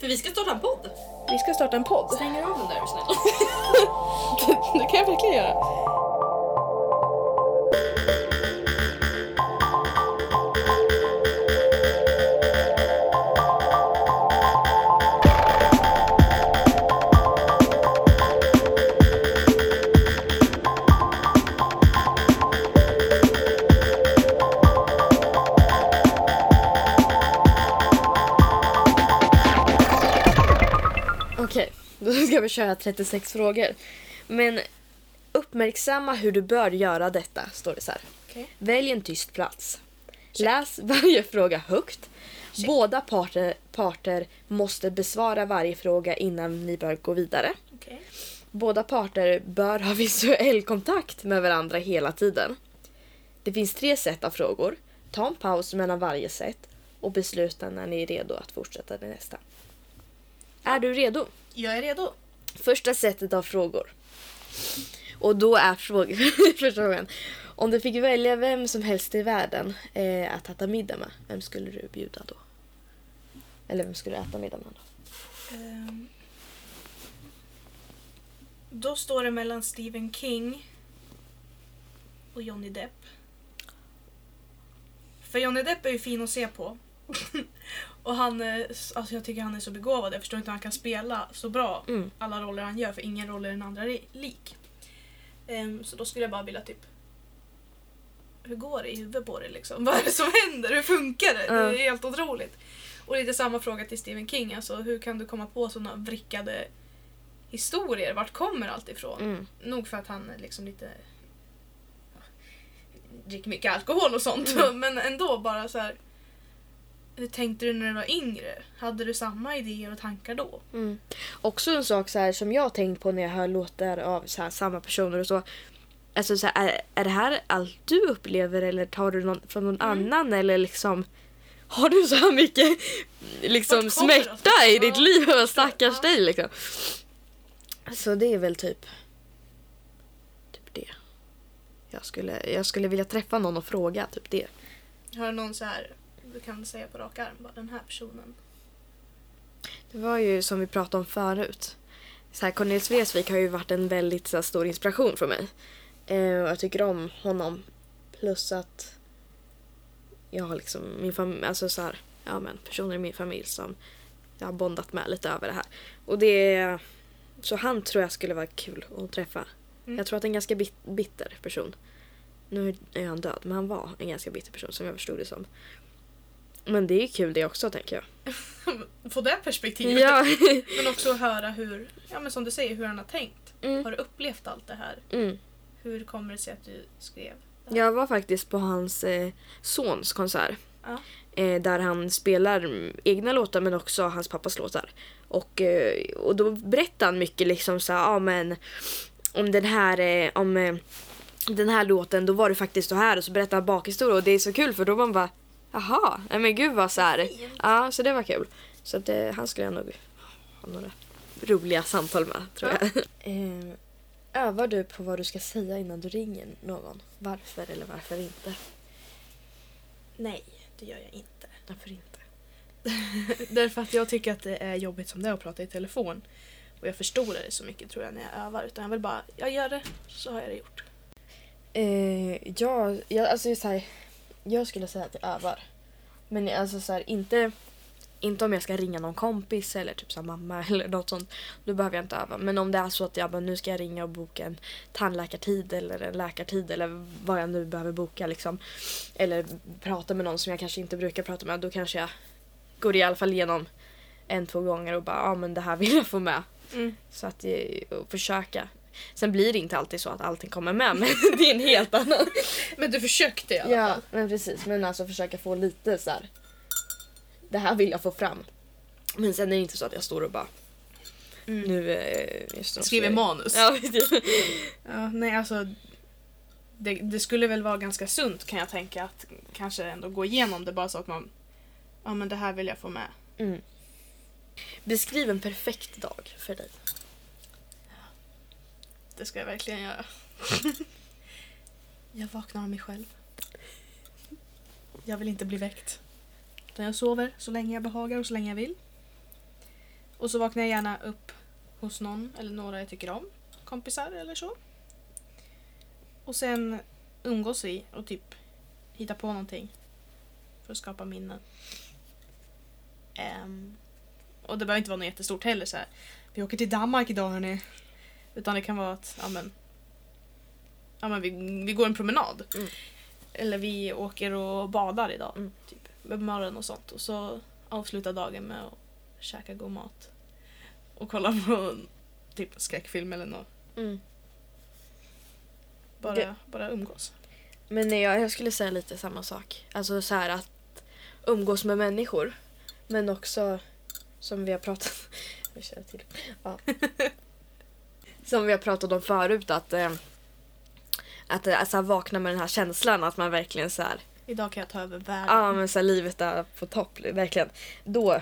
För vi ska starta en podd. Vi ska starta en podd. Stänger av den där är du snäll. det kan jag verkligen göra. då ska vi köra 36 frågor. Men uppmärksamma hur du bör göra detta, står det så här. Okej. Välj en tyst plats. Läs varje fråga högt. Check. Båda parter, parter måste besvara varje fråga innan ni bör gå vidare. Okej. Båda parter bör ha visuell kontakt med varandra hela tiden. Det finns tre sätt av frågor. Ta en paus mellan varje sätt och besluta när ni är redo att fortsätta till nästa. Är du redo? Jag är redo. Första sättet av frågor. Och då är frågan, första frågan. Om du fick välja vem som helst i världen eh, att äta middag med, vem skulle du bjuda då? Eller vem skulle du äta middag med då? Ehm. Då står det mellan Stephen King och Johnny Depp. För Johnny Depp är ju fin att se på. och han, är- alltså jag tycker han är så begåvad. Jag förstår inte hur han kan spela så bra Mm. alla roller han gör för ingen roll är den andra lik. Ehm, så då skulle jag bara vilja typ hur går det i huvudet på dig liksom? Vad är det som händer? Hur funkar det? Det är helt otroligt. Och lite samma fråga till Stephen King. Alltså, hur kan du komma på sådana vrickade historier? Vart kommer allt ifrån? Mm. Nog för att han är liksom lite... ja, dricker mycket alkohol och sånt. Mm. Men ändå bara så här. Hur tänkte du när du var yngre? Hade du samma idéer och tankar då? Mm. Också en sak så här, som jag har tänkt på när jag hör låtar av så här, samma personer och så. Alltså, så här, är, är det här allt du upplever eller tar du någon, från någon Mm. annan eller liksom har du så här mycket liksom, smärta i ditt liv? Vad Stackars Ja. dig liksom. Så det är väl typ, typ det. Jag skulle, jag skulle vilja träffa någon och fråga typ det. Har du någon så här du kan säga på rak arm bara den här personen? Det var ju som vi pratade om förut. Så här, Cornelis Vreeswijk har ju varit en väldigt så här, stor inspiration för mig. Eh, och jag tycker om honom. Plus att jag har liksom min familj, alltså så här, ja men personer i min familj som jag har bondat med lite över det här. Och det är, så han tror jag skulle vara kul att träffa. Mm. Jag tror att det är en ganska bit, bitter person. Nu är han död, men han var en ganska bitter person som jag förstod det som. Men det är kul det också tänker jag. Få det perspektivet. Ja. Men också höra hur, ja men som du säger, hur han har tänkt. Mm. Har du upplevt allt det här? Mm. Hur kommer det sig att du skrev det här? Jag var faktiskt på hans eh, sons konsert. Ja. Eh, där han spelar egna låtar men också hans pappas låtar. Och, eh, och då berättade han mycket liksom så ja men om den här, eh, om eh, den här låten då var det faktiskt så här och så berättade han bakhistoria och det är så kul för då var man bara jaha, men gud vad så här. Ja, så det var kul. Så att, eh, han skulle jag nog ha några roliga samtal med tror jag. eh, övar du på vad du ska säga innan du ringer någon? Varför eller varför inte? Nej, det gör jag inte. Varför inte? Därför att jag tycker att det är jobbigt som det är att prata i telefon. Och jag förstorar det så mycket tror jag när jag övar. Utan jag vill bara, jag gör det, så har jag det gjort. Eh, jag, jag, alltså så här, jag skulle säga att jag övar. Men alltså så här, inte, inte om jag ska ringa någon kompis eller typ så här, mamma eller något sånt. Då behöver jag inte öva. Men om det är så att jag bara, nu ska jag ringa och boka en tandläkartid eller en läkartid eller vad jag nu behöver boka liksom. Eller prata med någon som jag kanske inte brukar prata med. Då kanske jag går i alla fall igenom en, två gånger och bara, ja men det här vill jag få med. Mm. Så att eh, och försöka. Sen blir det inte alltid så att allting kommer med men det är en helt annan. Men du försökte i alla Ja fall. men precis men alltså försöka få lite så här. Det här vill jag få fram. Men sen är det inte så att jag står och bara Mm. nu eh, just Skriver så- manus. Ja. Ja, nej alltså. Det, det skulle väl vara ganska sunt kan jag tänka att kanske ändå gå igenom det bara så att man Ja men det här vill jag få med. mm. Beskriv en perfekt dag för dig. Det ska jag verkligen göra. jag vaknar av mig själv. Jag vill inte bli väckt. Utan jag sover så länge jag behagar och så länge jag vill. Och så vaknar jag gärna upp hos någon eller några jag tycker om. Kompisar eller så. Och sen umgås vi och typ hittar på någonting. För att skapa minnen. Um, och det behöver inte vara något jättestort heller. Så här. Vi åker till Danmark idag hörni. Utan det kan vara att ja, men, ja, men vi, vi går en promenad. Mm. Eller vi åker och badar idag. Mm. Typ, med morgon och sånt. Och så avslutar dagen med att käka god mat. Och kolla på typ skräckfilm eller något. Mm. Bara, Det- bara umgås. Men jag, jag skulle säga lite samma sak. Alltså så här att umgås med människor. Men också som vi har pratat till. Ja. som vi har pratat om förut att eh, att alltså, vakna med den här känslan att man verkligen så här, Idag kan jag ta över världen. ja men så här, livet är på topp verkligen. Då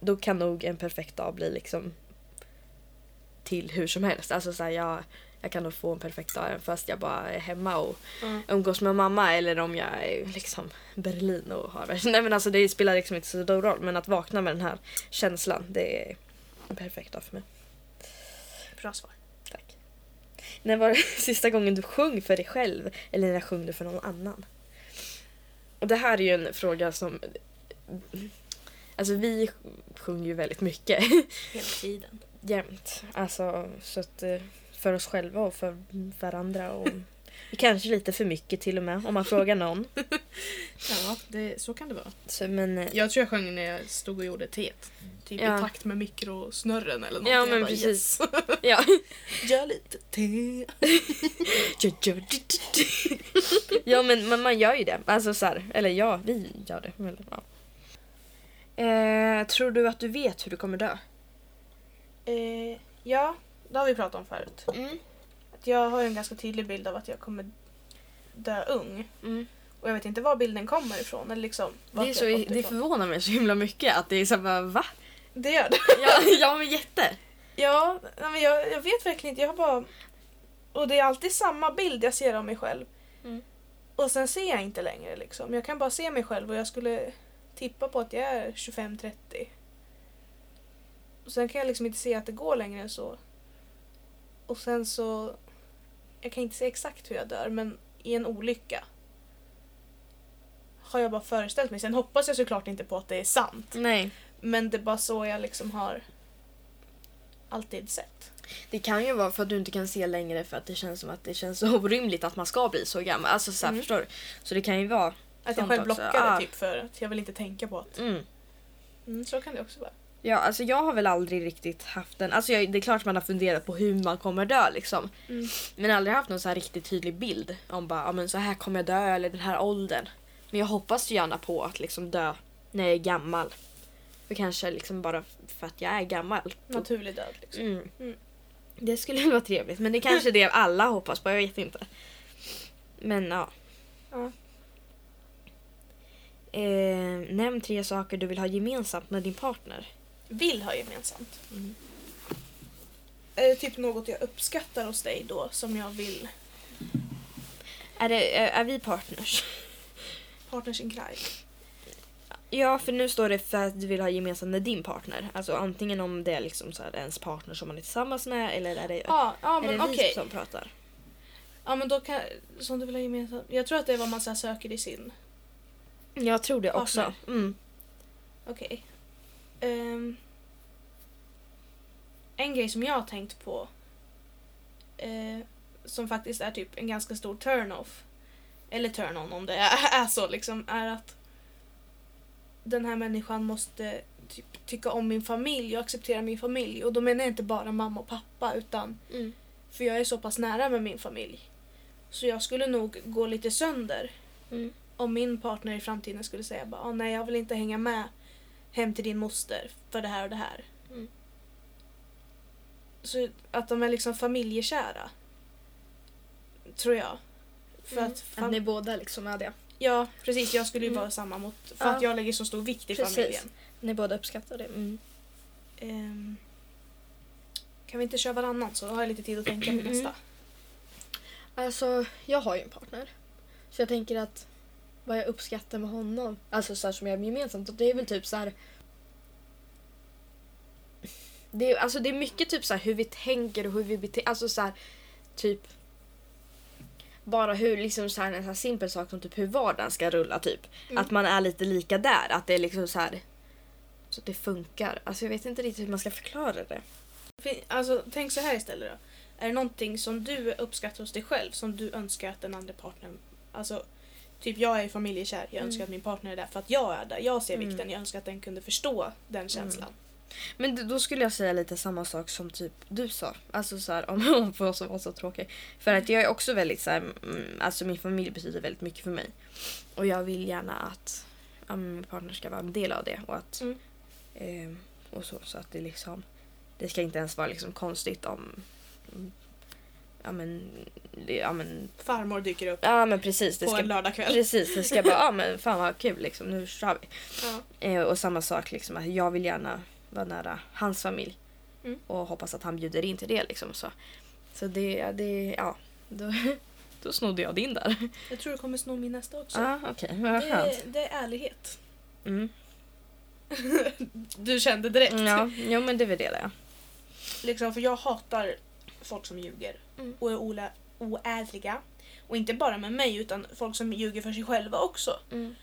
då kan nog en perfekt dag bli liksom till hur som helst. Alltså så här, jag jag kan nog få en perfekt dag även fast jag bara är hemma och Mm. umgås med mamma eller om jag är liksom Berlin och har Nej men alltså det spelar liksom inte så stor roll men att vakna med den här känslan det är en perfekt dag för mig. Bra svar. När var det sista gången du sjöng för dig själv eller när sjöng du för någon annan? Och det här är ju en fråga som Alltså vi sjunger ju väldigt mycket Hela tiden. jämt. Alltså så att eh, för oss själva och för varandra och kanske lite för mycket till och med om man frågar någon. Ja, det, så kan det vara. Så, men, eh, Jag tror jag sjöng när jag stod och gjorde teet. Typ Ja. i takt med mikrosnurren eller något. Ja, men bara, precis. Yes. ja. Gör lite te. ja men man, man gör ju det. Alltså så här, eller ja, vi gör det. Eller, ja. eh, tror du att du vet hur du kommer dö? Eh, ja, det har vi pratat om förut. Mm. Att jag har en ganska tydlig bild av att jag kommer dö ung. Mm. Och jag vet inte var bilden kommer ifrån. Eller liksom, Det, är så, det förvånar mig så himla mycket att det är så här, va? det gör det. Ja, ja men jätte. Ja, men jag, jag vet verkligen inte. Jag har bara... Och det är alltid samma bild jag ser av mig själv. Mm. Och sen ser jag inte längre liksom. Jag kan bara se mig själv och jag skulle tippa på att jag är 25-30. Och sen kan jag liksom inte se att det går längre än så. Och sen så... Jag kan inte se exakt hur jag dör men i en olycka har jag bara föreställt mig. Sen hoppas jag såklart inte på att det är sant. Nej. Men det är bara så jag liksom har alltid sett. Det kan ju vara för att du inte kan se längre för att det känns som att det känns så orimligt att man ska bli så gammal. Alltså så här, Mm. förstår du? Så det kan ju vara... Att jag själv också. blockar det Ah. typ för att jag vill inte tänka på att... Mm. Mm, så kan det också vara. Ja, alltså jag har väl aldrig riktigt haft en... Alltså jag, det är klart man har funderat på hur man kommer dö liksom. Mm. Men aldrig haft någon så här riktigt tydlig bild om bara, ja men så här kommer jag dö eller den här åldern. Men jag hoppas ju gärna på att liksom dö när jag är gammal. För kanske liksom bara för att jag är gammal. Naturlig död liksom. Mm. Mm. Det skulle vara trevligt men det är kanske det alla hoppas på, jag vet inte. Men ja. Ja. Eh, nämn tre saker du vill ha gemensamt med din partner. Vill ha gemensamt. Mm. Är det typ något jag uppskattar hos dig då som jag vill? Är, det, är, är vi partners? Partners in crime. Ja, för nu står det för att du vill ha gemensamt med din partner. Alltså antingen om det är liksom så här ens partner som man är tillsammans med eller är det, Ja, ja är det vi som pratar? Ja men då kan... Som du vill ha gemensamt. Jag tror att det är vad man så söker i sin. Jag tror det Partner. också. Mm. Okej. Ehm, en grej som jag har tänkt på. eh, som faktiskt är typ en ganska stor turn-off. Eller turn-on om det är, är så liksom. Är att den här människan måste typ, tycka om min familj och acceptera min familj. Och då menar jag inte bara mamma och pappa utan Mm. för jag är så pass nära med min familj. Så jag skulle nog gå lite sönder Mm. om min partner i framtiden skulle säga bara, "Ah, nej jag vill inte hänga med hem till din moster för det här och det här. Mm. Så att de är liksom familjekära. Tror jag. För Mm. att, Att ni båda liksom är det. Ja precis, jag skulle ju Mm. vara samma mot, för Ja. att jag lägger så stor vikt i Precis. familjen. Ni båda uppskattar det. Ehm, kan vi inte köra varannan så har jag lite tid att tänka på Mm. nästa. Alltså, jag har ju en partner. Så jag tänker att vad jag uppskattar med honom, alltså så här som jag har gemensamt, och det är väl typ så här. Det är, alltså, det är mycket typ så här, hur vi tänker och hur vi beter Alltså så här, typ bara hur liksom så här, en så här simpel sak som typ hur vardagen ska rulla typ. Mm. Att man är lite lika där. Att det är liksom så här så att det funkar. Alltså jag vet inte riktigt hur man ska förklara det. Alltså, tänk så här istället då. Är det någonting som du uppskattar hos dig själv som du önskar att den andra partnern... Alltså, typ jag är familjekär. Jag önskar Mm. att min partner är där för att jag är där. Jag ser Mm. vikten. Jag önskar att den kunde förstå den känslan. Men då skulle jag säga lite samma sak som typ du sa. Alltså så här, om hon får så vara så tråkig. För att jag är också väldigt så här, mm, alltså min familj betyder väldigt mycket för mig. Och jag vill gärna att ja, min partner ska vara en del av det. Och att Mm. eh, och så, så att det liksom det ska inte ens vara liksom konstigt om mm, ja men, ja men Farmor dyker upp ja men precis det på ska en lördagkväll. precis det ska bara ja men fan vad kul liksom nu kör vi. Ja. Eh, och samma sak liksom att jag vill gärna vara nära hans familj. Mm. Och hoppas att han bjuder in till det liksom så. Så det, det ja. Då, då snodde jag din där. Jag tror du kommer sno min nästa också. Okej, vad det, det är ärlighet. Mm. Du kände direkt. Ja, jo men det är väl det där. Liksom, för jag hatar folk som ljuger Mm. och är olä- oärliga. Och inte bara med mig utan folk som ljuger för sig själva också. Mm.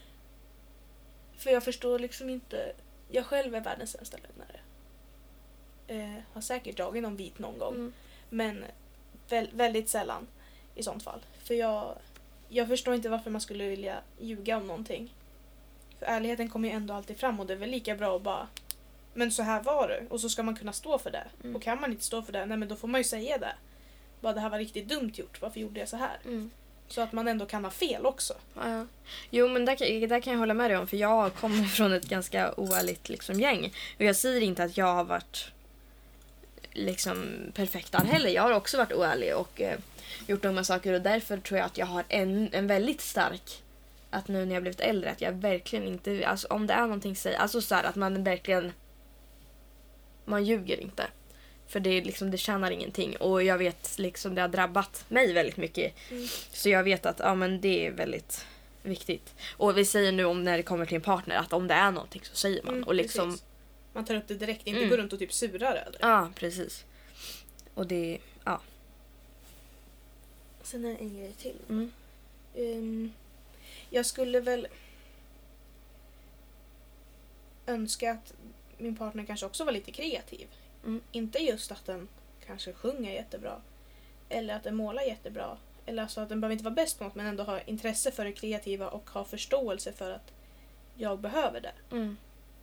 För jag förstår liksom inte. Jag själv är världens sämsta lögnare. Eh, har säkert dragit någon vit någon gång. Mm. Men väl, väldigt sällan i sånt fall. För jag, jag förstår inte varför man skulle vilja ljuga om någonting. För ärligheten kommer ju ändå alltid fram och det är väl lika bra att bara Men så här var det och så ska man kunna stå för det. Mm. Och kan man inte stå för det, nej men då får man ju säga det. Bara det här var riktigt dumt gjort, varför gjorde jag så här? Mm. Så att man ändå kan ha fel också. Ja. Jo men där, kan- där kan jag hålla med dig om för jag kommer från ett ganska oärligt liksom, gäng. Och jag säger inte att jag har varit liksom perfekt där heller. Jag har också varit oärlig och eh, gjort dumma saker och därför tror jag att jag har en, en väldigt stark att nu när jag blivit äldre att jag verkligen inte, alltså om det är någonting säg, alltså så här, att man verkligen man ljuger inte. För det, liksom, det tjänar ingenting och jag vet liksom det har drabbat mig väldigt mycket. Mm. Så jag vet att ja, men det är väldigt viktigt. Och vi säger nu om när det kommer till en partner att om det är någonting så säger man. Mm, och liksom, precis. Man tar upp det direkt, inte Mm. går runt och typ surar över det. ja precis. Och det, ja. Sen är det en grej till. Mm. Ehm, jag skulle väl önska att min partner kanske också var lite kreativ. Mm. Inte just att den kanske sjunger jättebra. Eller att den målar jättebra. Eller alltså att den behöver inte vara bäst på något men ändå ha intresse för det kreativa och ha förståelse för att jag behöver det. Mm.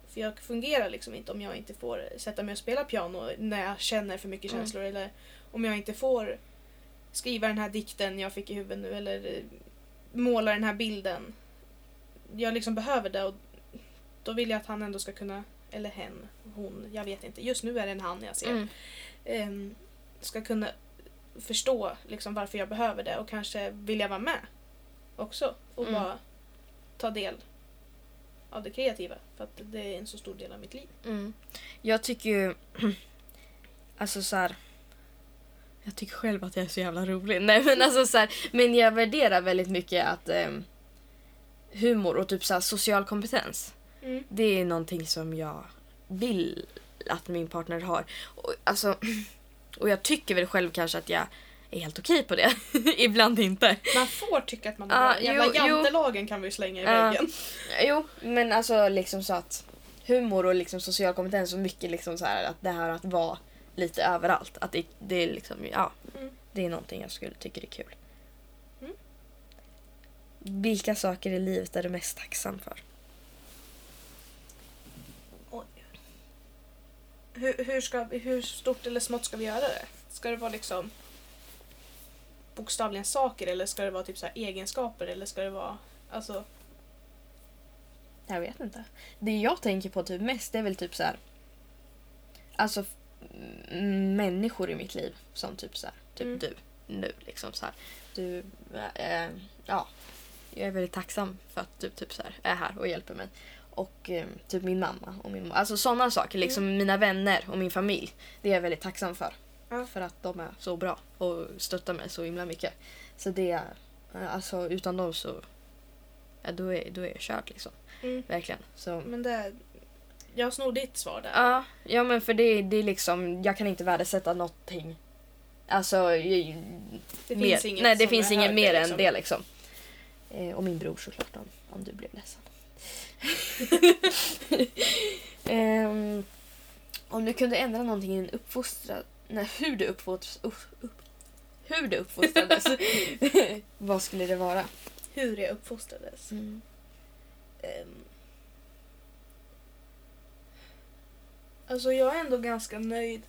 För jag fungerar liksom inte om jag inte får sätta mig och spela piano när jag känner för mycket Mm. känslor. Eller om jag inte får skriva den här dikten jag fick i huvudet nu. Eller eh, måla den här bilden. Jag liksom behöver det och då vill jag att han ändå ska kunna, eller hen, hon, jag vet inte. Just nu är det en han jag ser. Mm. Ehm, ska kunna förstå liksom varför jag behöver det och kanske vilja vara med också. Och Mm. bara ta del av det kreativa. För att det är en så stor del av mitt liv. Mm. Jag tycker ju... Alltså så här. Jag tycker själv att jag är så jävla rolig. Nej men alltså så här, Men jag värderar väldigt mycket att ehm, humor och typ så här, social kompetens. Mm. Det är någonting som jag vill att min partner har. Och, alltså, och jag tycker väl själv kanske att jag är helt okej på det. Ibland inte. Man får tycka att man är bra. Jävla jo, jo. jantelagen kan vi slänga i Ja. väggen. Jo, men alltså liksom så att humor och liksom social kompetens och mycket liksom så här att det här att vara lite överallt. Att det, det är liksom, ja. Mm. Det är någonting jag skulle tycka är kul. Mm. Vilka saker i livet är du mest tacksam för? Oj. Hur, hur, ska, hur stort eller smått ska vi göra det? Ska det vara liksom bokstavligen saker eller ska det vara typ så här egenskaper eller ska det vara alltså Jag vet inte. Det jag tänker på typ mest är väl typ så här. Alltså f- m- människor i mitt liv som typ så här, typ Mm. du nu liksom så här. Du, eh, ja. Jag är väldigt tacksam för att du typ så här är här och hjälper mig. Och eh, typ min mamma och min Alltså sådana saker. Liksom mina vänner och min familj. Det är jag väldigt tacksam för. Ja. För att de är så bra och stöttar mig så himla mycket. Så det är, eh, alltså utan dem så, ja, då är, då är jag körd liksom. mm. Verkligen. Så, Men det, jag snor ditt svar där. Ja, ja men för det, det är liksom, jag kan inte värdesätta någonting. Alltså, jag- det mer, finns inget nej det finns inget mer liksom. än det liksom. Eh, och min bror såklart om, om du blev ledsen. Ehm, om du kunde ändra någonting i din uppfostran, nej hur du uppfostras, upp, upp, hur du uppfostrades, vad skulle det vara? Hur jag uppfostrades. Mm. Ehm. Alltså jag är ändå ganska nöjd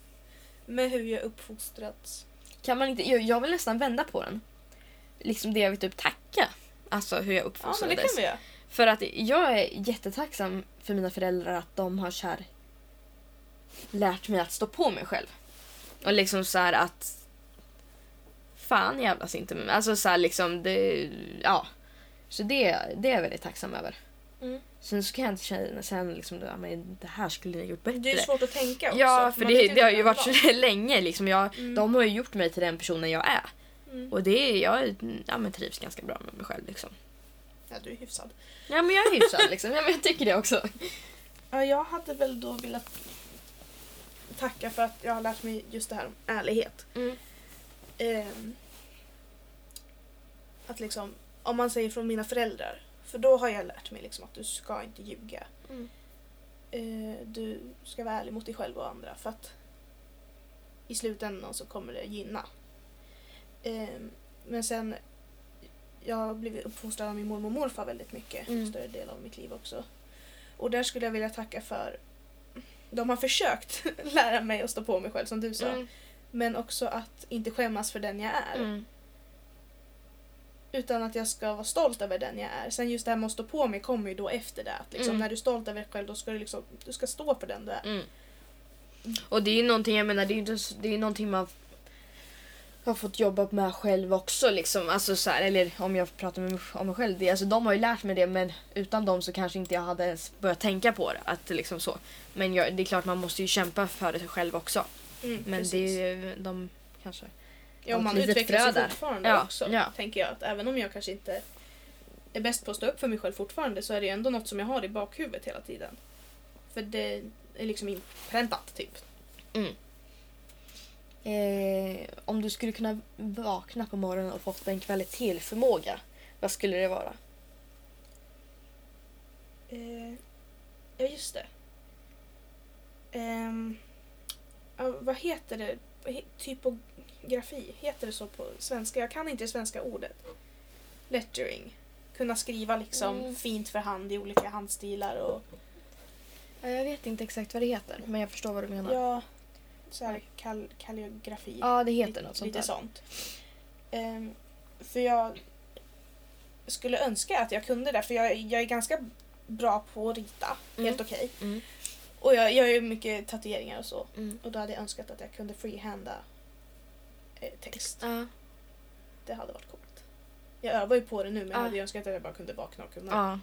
med hur jag uppfostrats. Kan man inte, jag, jag vill nästan vända på den. Liksom det jag vill typ tacka. Alltså hur jag Ja uppfostrades. men det kan vi göra. För att jag är jättetacksam för mina föräldrar att de har så här lärt mig att stå på mig själv. Och liksom så här att fan jävlas inte med mig. Alltså så här liksom det, ja. Så det, det är jag väldigt tacksam över. Mm. Sen så kan jag inte känna sen liksom, ja, men det här skulle ni ha gjort bättre. Det är svårt att tänka också. Ja, för det, det har ju varit så länge. Liksom. Jag, Mm. De har ju gjort mig till den personen jag är. Mm. Och det är, jag ja, men trivs ganska bra med mig själv. Liksom. Ja, du är hyfsad. Ja, men jag är hyfsad. liksom. ja, men jag tycker det också. Ja, jag hade väl då velat tacka för att jag har lärt mig just det här om ärlighet. Mm. Ehm, att liksom, om man säger från mina föräldrar, för då har jag lärt mig liksom att du ska inte ljuga. Mm. Eh, du ska vara ärlig mot dig själv och andra för att i slutändan så kommer det gynna. Ehm, men sen, jag har blivit uppfostrad av min mormor och morfar väldigt mycket, Mm. större del av mitt liv också. Och där skulle jag vilja tacka för de har försökt lära mig att stå på mig själv som du sa. Mm. Men också att inte skämmas för den jag är. Mm. Utan att jag ska vara stolt över den jag är. Sen just det här med att stå på mig kommer ju då efter det. Att liksom, Mm. När du är stolt över dig själv då ska du, liksom, du ska stå för den du är. Mm. Och det är ju någonting, jag menar, det är det är ju någonting man har fått jobba med själv också. Liksom. Alltså, så här, eller om jag pratar med om mig själv. Det, alltså, de har ju lärt mig det men utan dem så kanske inte jag hade ens börjat tänka på det. Att, liksom, så. Men jag, det är klart man måste ju kämpa för det själv också. Mm, Men precis. det är de kanske... ja, man utvecklas ju fortfarande Ja, också. ja. Tänker jag. Att även om jag kanske inte är bäst på att stå upp för mig själv fortfarande så är det ändå något som jag har i bakhuvudet hela tiden. För det är liksom inpräntat typ. Eh, om du skulle kunna vakna på morgonen och fått en kvalitetsförmåga, vad skulle det vara? Eh, ja, just det. Ja, vad heter det? Typografi, heter det så på svenska? Jag kan inte det svenska ordet. Lettering. Kunna skriva liksom Mm. fint för hand i olika handstilar och Eh, Jag vet inte exakt vad det heter, men jag förstår vad du menar. ja, så här kal- kalligrafi. Ja, det heter lite, något sånt lite där. sånt. Ehm, för jag skulle önska att jag kunde det för jag, jag är ganska bra på att rita. Mm. Helt okej. Mm. Och jag, jag gör mycket tatueringar och så. Mm. Och då hade jag önskat att jag kunde freehanda eh, text. Ja. Det hade varit coolt. Jag övar ju på det nu men jag Ja. hade önskat att jag bara kunde vakna och kunna. ja.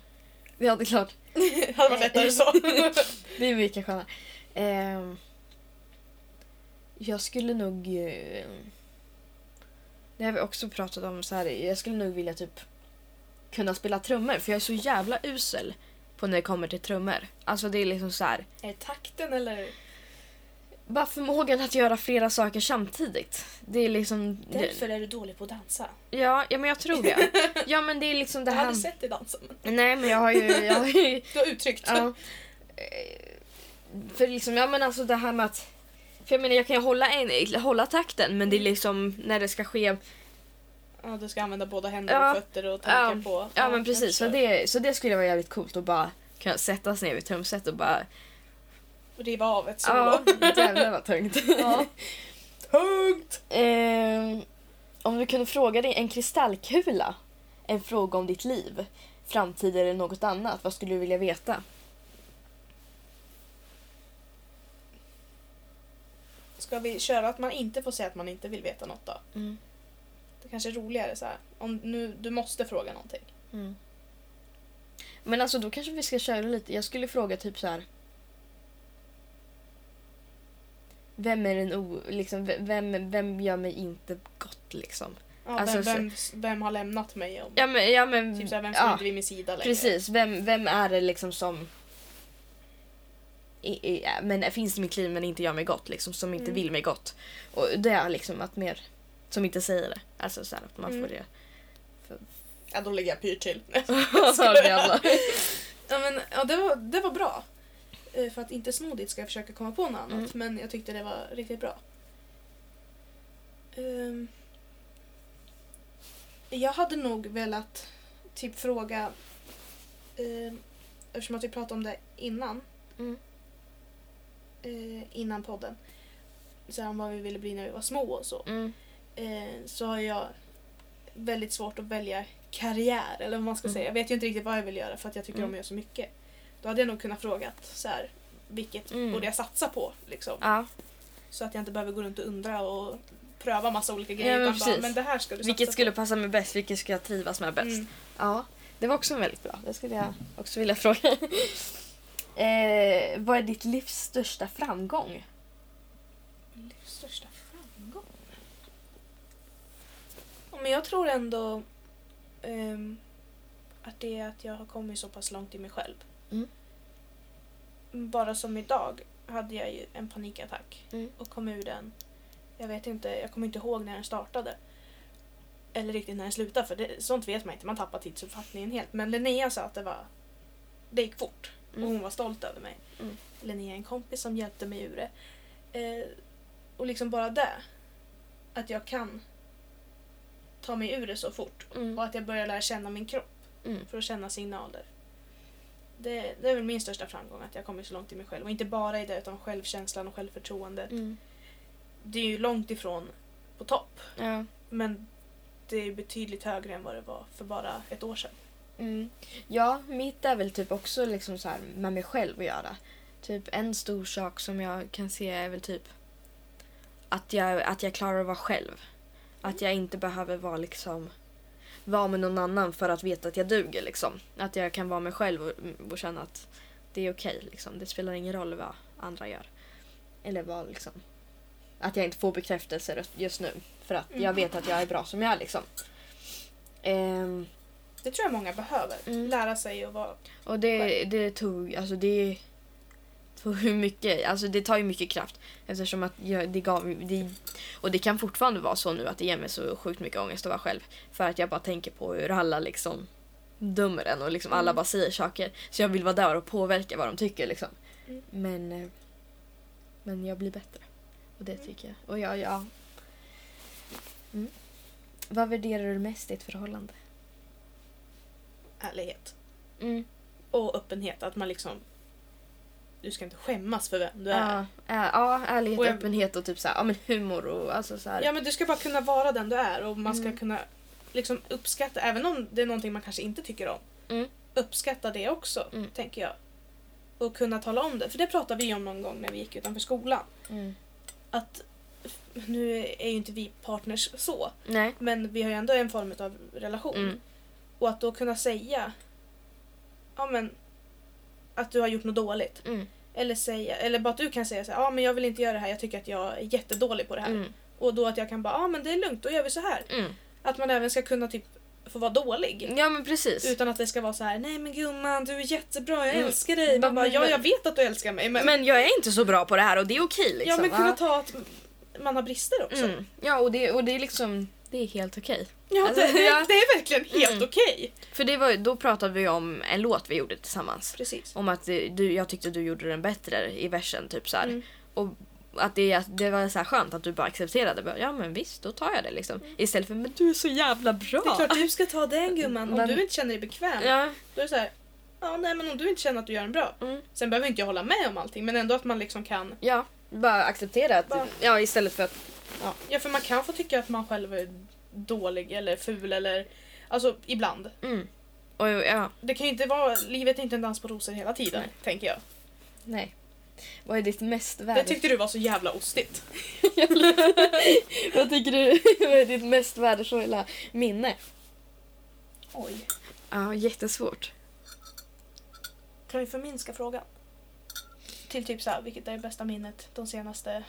Det hade klart. det hade varit lättare så. Det är mycket skönare. Ehm, jag skulle nog... eh, det har vi också pratat om. Så här, jag skulle nog vilja typ kunna spela trummor för jag är så jävla usel på när det kommer till trummor. Alltså det är liksom så här. är det takten eller? Bara förmågan att göra flera saker samtidigt. Det är liksom... Det, Därför är du dålig på att dansa. ja, ja, men jag tror det. Ja, men det är liksom det Jag här... hade sett dig dansa men Nej, men jag har ju... Jag har ju du har uttryckt. Ja. Eh, För liksom, ja men alltså det här med att... För jag menar jag kan ju hålla, en, hålla takten men det är liksom när det ska ske... Ja, du ska använda båda händer Ja. och fötter och tänka Ja. på. Ja men precis, så det, så det skulle vara jävligt coolt att bara kunna sätta sig ner vid trumset och bara... Riva av ett solo. Ja, jävlar vad tungt. Ja. Tungt! Ehm, om du kunde fråga dig en kristallkula, en fråga om ditt liv, framtid eller något annat, vad skulle du vilja veta? Ska vi köra att man inte får säga att man inte vill veta något då? Mm. Det kanske är roligare så här. Om nu, du måste fråga någonting. Mm. Men alltså då kanske vi ska köra lite. Jag skulle fråga typ så här. Vem är den o... Liksom, vem, vem gör mig inte gott liksom? Ja, Alltså, vem, vem, vem har lämnat mig? Om, Ja men... Ja, men typ så här, vem står ja, inte vid min sida längre? precis. Vem, vem är det liksom som men finns i mitt liv men inte gör mig gott. Liksom, som inte Mm. vill mig gott. Och det är liksom att mer, som inte säger det. Alltså så här, att man Mm. får det. Ja, då lägger jag pyrt till. Ja, men, ja, det, var, det var bra. Eh, För att inte sno dit ska jag försöka komma på något annat. Mm. Men jag tyckte det var riktigt bra. Ehm, jag hade nog velat typ fråga, uh, eftersom att vi pratade om det innan, Mm. Eh, innan podden, så här om vad vi ville bli när vi var små och så. Mm. eh, så har jag väldigt svårt att välja karriär eller vad man ska Mm. säga. Jag vet ju inte riktigt vad jag vill göra för att jag tycker Mm. om att göra så mycket. Då hade jag nog kunnat fråga så här, vilket Mm. borde jag satsa på liksom. Ja. Så att jag inte behöver gå runt och undra och pröva massa olika Ja, grejer. men utan bara, men det här ska du Vilket satsa skulle på. passa mig bäst? Vilket skulle jag trivas med bäst? Mm. Ja, det var också väldigt bra. Det skulle jag också vilja fråga. Eh, vad är ditt livs största framgång? Livs största framgång? Ja, Men jag tror ändå ehm, att det är att jag har kommit så pass långt i mig själv. Mm. Bara som idag hade jag ju en panikattack Mm. och kom ur den. Jag vet inte, jag kommer inte ihåg när den startade. Eller riktigt när den slutade för det, sånt vet man inte, man tappar tidsuppfattningen helt. Men Linnea sa att det var det gick fort och Mm. hon var stolt över mig. Mm. Linnea en kompis som hjälpte mig ur det. Eh, och liksom bara det. Att jag kan ta mig ur det så fort. Mm. Och att jag börjar lära känna min kropp Mm. för att känna signaler. Det, det är väl min största framgång, att jag kommer så långt i mig själv. Och inte bara i det, utan självkänslan och självförtroendet. Mm. Det är ju långt ifrån på topp. Ja. Men det är betydligt högre än vad det var för bara ett år sedan. Mm. ja, mitt är väl typ också liksom så här med mig själv att göra. Typ en stor sak som jag kan se är väl typ att jag, att jag klarar att vara själv. Att jag inte behöver vara liksom vara med någon annan för att veta att jag duger. Liksom. Att jag kan vara mig själv och, och känna att det är okej. liksom. Det spelar ingen roll vad andra gör. Eller vad liksom. Att jag inte får bekräftelse just nu. För att jag Mm. vet att jag är bra som jag är. Liksom. Ehm, Det tror jag många behöver. Mm. Lära sig att vara... och det, det tog, alltså det tog hur mycket, alltså det tar ju mycket kraft. Eftersom att jag, det gav det, och det kan fortfarande vara så nu att det ger mig så sjukt mycket ångest att vara själv. För att jag bara tänker på hur alla liksom dömer en och liksom alla Mm. bara säger saker. Så jag vill vara där och påverka vad de tycker liksom. Mm. Men, eh, men jag blir bättre. Och det tycker jag. Och jag, ja. Mm. Vad värderar du mest i ett förhållande? Ärlighet. Mm. Och öppenhet. Att man liksom... Du ska inte skämmas för vem du är. Ja, ja, ärlighet, Och jag- öppenhet och typ så här, ja, men humor och alltså så här. Ja men du ska bara kunna vara den du är och man ska Mm. kunna liksom uppskatta, även om det är någonting man kanske inte tycker om. Mm. Uppskatta det också, Mm. tänker jag. Och kunna tala om det. För det pratade vi om någon gång när vi gick utanför skolan. Mm. Att nu är ju inte vi partners så, Nej. men vi har ju ändå en form av relation. Mm. Och att då kunna säga ja men att du har gjort något dåligt. Mm. Eller, säga, eller bara att du kan säga så här, ja men jag vill inte göra det här, jag tycker att jag är jättedålig på det här. Mm. Och då att jag kan bara, ja men det är lugnt, då gör vi så här. Mm. Att man även ska kunna typ få vara dålig. Ja men precis. Utan att det ska vara så här, nej men gumman du är jättebra, jag Mm. älskar dig. Man bara, ja jag vet att du älskar mig men, Men jag är inte så bra på det här och det är okej liksom. ja, men kunna ta att man har brister också. mm. Ja och det, och det är liksom, det är helt okej. Ja, Alltså, det, det, det är verkligen helt Mm. okej. För det var, då pratade vi om en låt vi gjorde tillsammans. Precis. Om att du, jag tyckte du gjorde den bättre i versen typ så. Mm. Och att det, att det var så här skönt att du bara accepterade. Ja men visst, då tar jag det liksom. Istället för men du är så jävla bra. Det är klart du ska ta den gumman. Om Men- du inte känner dig bekväm, Ja. då är så här, ja nej men om du inte känner att du gör den bra. Mm. Sen behöver inte jag hålla med om allting men ändå att man liksom kan, ja, bara acceptera att, Bara- ja istället för att, ja för man kan få tycka att man själv är dålig eller ful eller, alltså ibland. mm. Och ja, Det kan ju inte vara, livet är inte en dans på rosor hela tiden, Nej. tänker jag. nej. Vad är ditt mest Det värde... tyckte du var så jävla ostigt. Vad tycker du vad är ditt mest värdefulla minne? Oj. Ja, jättesvårt. Kan vi förminska frågan? Till typ så här, vilket är det bästa minnet de senaste...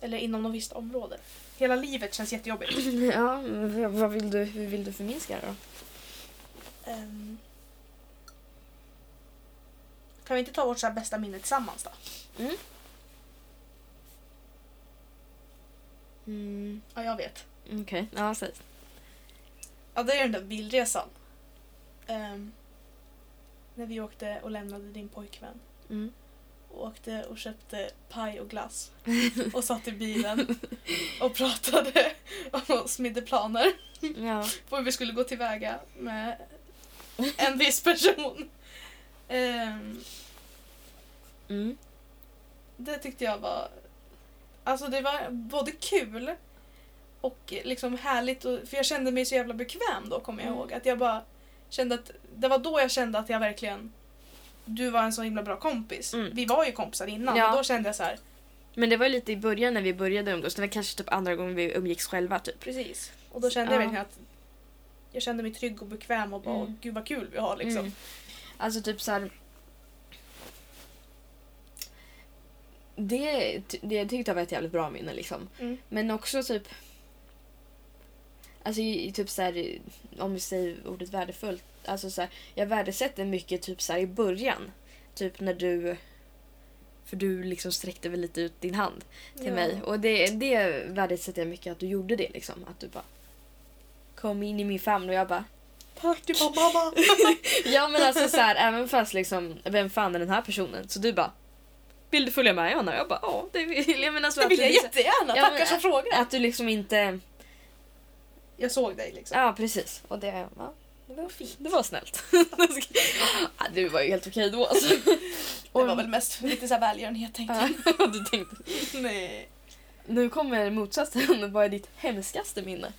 Eller inom något visst område. Hela livet känns jättejobbigt. Ja, men vad- vill du, hur vill du förminska det då? Ehm. Kan vi inte ta vårt så här bästa minne tillsammans då? Mm. Mm, Ja, jag vet. Okej, ja säg. Ja, det är den där bilresan. Ehm, när vi åkte och lämnade din pojkvän. Mm. Åkte och köpte paj och glass. Och satt i bilen och pratade och smidde planer Ja. på hur vi skulle gå tillväga med en viss person. Ehm, Mm. det tyckte jag var... Alltså det var både kul och liksom härligt. Och, för jag kände mig så jävla bekväm då kommer jag Mm. ihåg. Att jag bara kände att... Det var då jag kände att jag verkligen... Du var en så himla bra kompis. Mm. Vi var ju kompisar innan Ja. och då kände jag så här. Men det var lite i början när vi började umgås. Det var kanske typ andra gången vi umgicks själva typ. Precis. Och då kände Ja. jag verkligen att jag kände mig trygg och bekväm och bara Mm. "Åh, gud vad kul vi har liksom. Mm. Alltså typ så här. Det, det tyckte jag var ett jävligt bra minne liksom. Mm. Men också typ... Alltså typ så här, om vi säger ordet värdefullt. Alltså så här, jag värdesätter mycket typ så i början. Typ när du... För du liksom sträckte väl lite ut din hand till Ja. mig. Och det, det värdesätter jag mycket att du gjorde det liksom. Att du bara kom in i min famn och jag bara Tack du var mamma! Ja men alltså så här, även fast liksom, vem fan är den här personen? Så du bara, vill du följa med Johanna? Jag bara, ja det vill jag. Men alltså, det vill jag liksom, jättegärna, Ja, tackar som frågar. Att du liksom inte, Jag såg dig liksom. ja precis. Och det, ja, det var Fint. Det var snällt. ja, du var ju helt okej då alltså. Det var väl mest lite så här välgörenhet tänkte Ja, du tänkte. jag. Nej. Nu kommer motsatsen, vad är ditt hemskaste minne?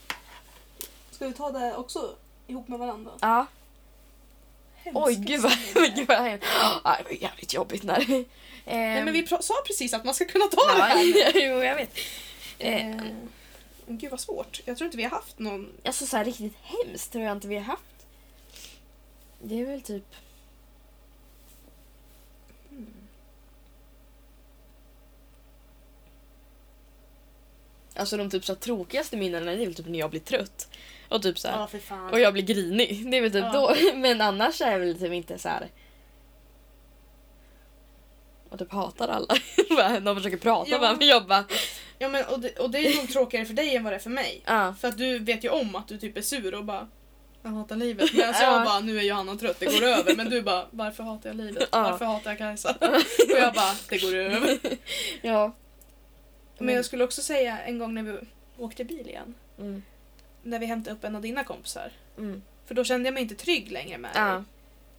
Ska vi ta det också ihop med varandra? Ja. Oj Hemskaste gud vad, gud vad hem- ja, det var jävligt jobbigt när... Nej Ehm, men vi pra- sa precis att man ska kunna ta det här. jo jag vet. Eh, Eh, gud vad svårt. Jag tror inte vi har haft någon... Alltså så här riktigt hemskt tror jag inte vi har haft. Det är väl typ... Alltså de typ så tråkigaste minnena är väl typ när jag blir trött. Och typ så här, fan. och jag blir grinig. Det är väl typ Ja. då. Men annars är jag väl typ inte så här. Och typ hatar alla. De försöker prata Ja. med mig. Jag bara... Ja men och det, och det är nog tråkigare för dig än vad det är för mig. Ja. För att du vet ju om att du typ är sur och bara jag hatar livet. Medan Ja. jag bara, nu är Johanna trött, det går över. Men du bara, varför hatar jag livet? Varför hatar jag Kajsa? Och jag bara, det går över. Ja. Men jag skulle också säga en gång när vi åkte bil igen. Mm. När vi hämtade upp en av dina kompisar. Mm. För då kände jag mig inte trygg längre med dig. Ja.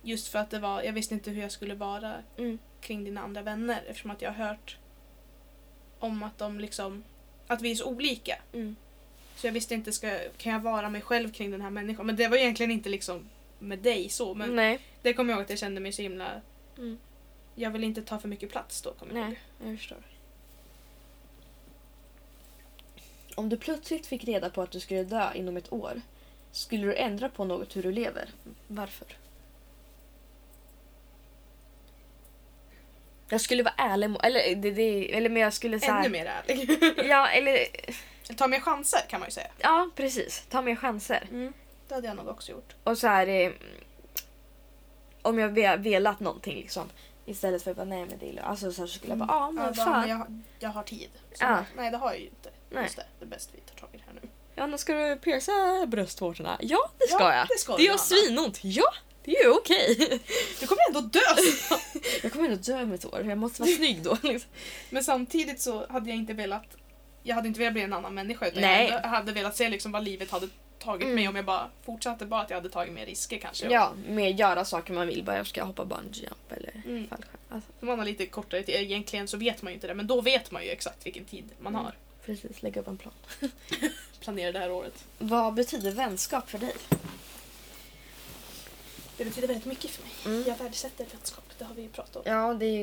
Just för att det var, jag visste inte hur jag skulle vara Mm. kring dina andra vänner. Eftersom att jag har hört om att de liksom, att vi är så olika. Mm. Så jag visste inte, ska, kan jag vara mig själv kring den här människan? Men det var egentligen inte liksom med dig så. Men Nej. det kommer jag ihåg att jag kände mig så himla... Mm. Jag vill inte ta för mycket plats då, kommer jag ihåg. Nej, jag förstår. Om du plötsligt fick reda på att du skulle dö inom ett år, skulle du ändra på något hur du lever? Varför? Jag skulle vara ärlig, eller, det, det, eller men jag skulle säga... Ännu mer ärlig. Ja, eller... Ta mer chanser kan man ju säga. Ja, precis. Ta mer chanser. Det hade jag nog också gjort. Och så här... Eh, om jag ve- velat någonting liksom. Istället för att bara nej men det är lugnt. Alltså så här skulle jag bara ja men Ja, bara, fan. men jag, jag har tid. Så Ja. Nej, det har jag ju inte. Nej. Just det, det är bäst vi tar tag i det här nu. Johanna, ska du pierca bröstvårtorna? Ja, det ska Ja, jag. det ska det du, gör svinont. Ja, det är ju okej. Du kommer ändå dö! jag kommer ändå dö om ett år. Jag måste vara snygg då. Liksom. Men samtidigt så hade jag inte velat jag hade inte velat bli en annan människa utan Nej. jag hade, hade velat se liksom vad livet hade tagit Mm. mig om jag bara fortsatte bara att jag hade tagit mer risker kanske. Ja, med göra saker man vill. Bara jag ska hoppa bungee jump eller Mm. fallskärm. Alltså, man har lite kortare tid, egentligen så vet man ju inte det men då vet man ju exakt vilken tid man Mm. har. precis, lägga upp en plan. Planerar det här året. Vad betyder vänskap för dig? Det betyder väldigt mycket för mig. Mm. Jag värdesätter vänskap, det har vi ju pratat om. Ja, det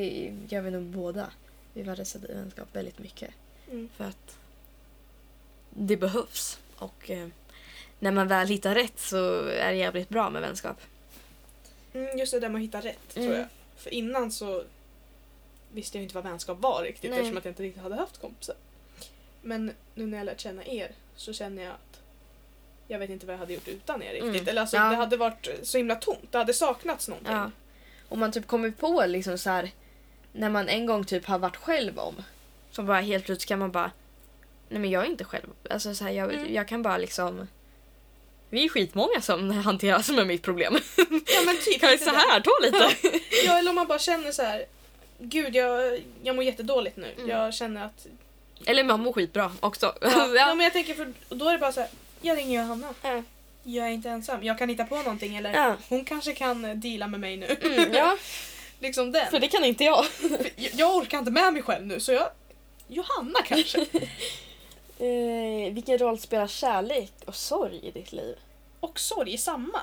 gör vi nog båda. Vi värdesätter vänskap väldigt mycket. Mm. För att det behövs. Och eh, när man väl hittar rätt så är det jävligt bra med vänskap. Mm, just det där med att hitta rätt Mm. tror jag. För innan så visste jag inte vad vänskap var riktigt Nej. eftersom att jag inte riktigt hade haft kompisar. Men nu när jag lärt känna er så känner jag att jag vet inte vad jag hade gjort utan er riktigt. Mm. Eller alltså, Ja. det hade varit så himla tomt. Det hade saknats någonting. Ja. om man typ kommer på liksom så här när man en gång typ har varit själv om. Så bara helt plötsligt kan man bara Nej men jag är inte själv. Alltså så här, jag, Mm. jag kan bara liksom vi är skitmånga som hanteras med mitt problem. Ja men typ Kan vi så här, ta lite. Ja eller om man bara känner så här. Gud jag, jag mår jättedåligt nu. Mm. Jag känner att... Eller man mår skitbra också. Ja, Ja. ja. men jag tänker för då är det bara så här. Jag ringer Johanna. Ja. Jag är inte ensam. Jag kan hitta på någonting eller hon kanske kan deala med mig nu. Mm, ja, liksom den. för det kan inte jag. Jag, jag orkar inte med mig själv nu så jag... Johanna kanske? Eh, vilken roll spelar kärlek och sorg i ditt liv? Och sorg i samma.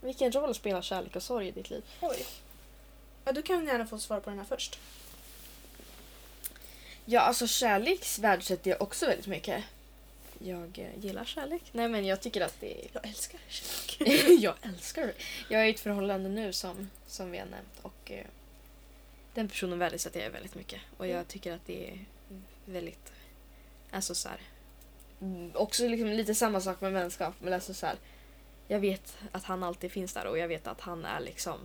Vilken roll spelar kärlek och sorg i ditt liv? Oj. Ja, du kan gärna få svara på den här först. Ja, alltså kärlek värdesätter jag också väldigt mycket. Jag eh, gillar kärlek. Nej men jag tycker att det är... Jag älskar kärlek. jag älskar det. Jag är i ett förhållande nu som, som vi har nämnt och eh, den personen värdesätter jag väldigt mycket. Och jag Mm. tycker att det är väldigt... Alltså så här, mm, Också liksom lite samma sak med vänskap. Men alltså så här, jag vet att han alltid finns där och jag vet att han är liksom...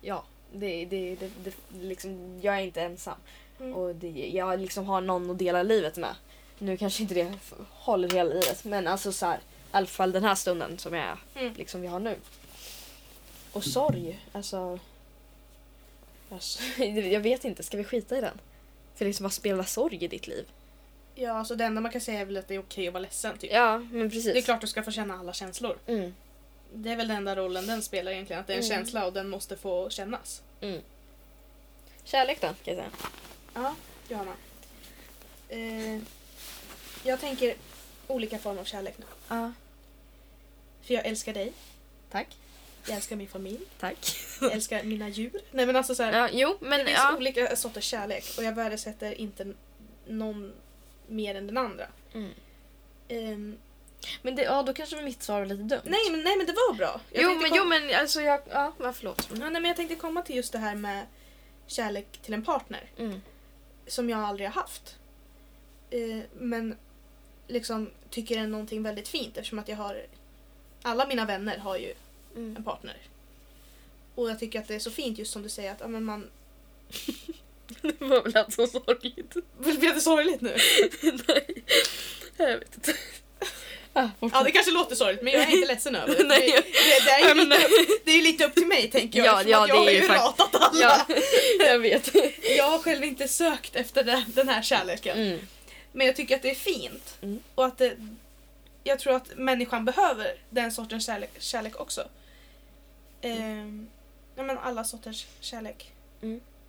Ja, det, det, det, det, liksom, jag är inte ensam. Mm. Och det, jag liksom har någon att dela livet med. Nu kanske inte det håller hela livet men alltså så här, i alla fall den här stunden som jag Mm. liksom vi har nu. Och sorg, alltså... alltså, Jag vet inte, ska vi skita i den? För liksom vad spelar sorg i ditt liv? Ja, alltså det enda man kan säga är väl att det är okej att vara ledsen. Typ. Ja, men precis. Det är klart du ska få känna alla känslor. Mm, Det är väl den enda rollen den spelar egentligen. Att det är en Mm. känsla och den måste få kännas. mm. Kärlek då, kan jag säga. Ja, Johanna. Eh, jag tänker olika former av kärlek nu. Ja. För jag älskar dig. Tack. Jag älskar min familj. Tack. Jag älskar mina djur. Nej men alltså så här, Ja, jo, men Det finns ja. olika sorters kärlek och jag värdesätter inte någon mer än den andra. Mm. Ehm, Men det, ja, då kanske mitt svar var lite dumt. nej, men, nej men det var bra. Jag Jo men, jo men alltså jag, ja, förlåt. Ja, nej, men jag tänkte komma till just det här med kärlek till en partner. Mm. Som jag aldrig har haft. Eh, men liksom tycker är någonting väldigt fint eftersom att jag har alla mina vänner har ju Mm. en partner. Och jag tycker att det är så fint just som du säger att ja, men man... Det var väl alltså sorgligt. Blev det sorgligt nu? Nej, jag vet inte. Ah, Ja det kanske låter sorgligt men jag är inte ledsen över det. Nej, det, det, det, är ju lite, det är lite upp till mig tänker jag Ja, ja, att jag det har ju ratat alla. Ja, jag vet. Jag har själv inte sökt efter den här kärleken. Mm. Men jag tycker att det är fint. Mm. Och att det, jag tror att människan behöver den sortens kärlek, kärlek också. Ja, men alla sorters kärlek.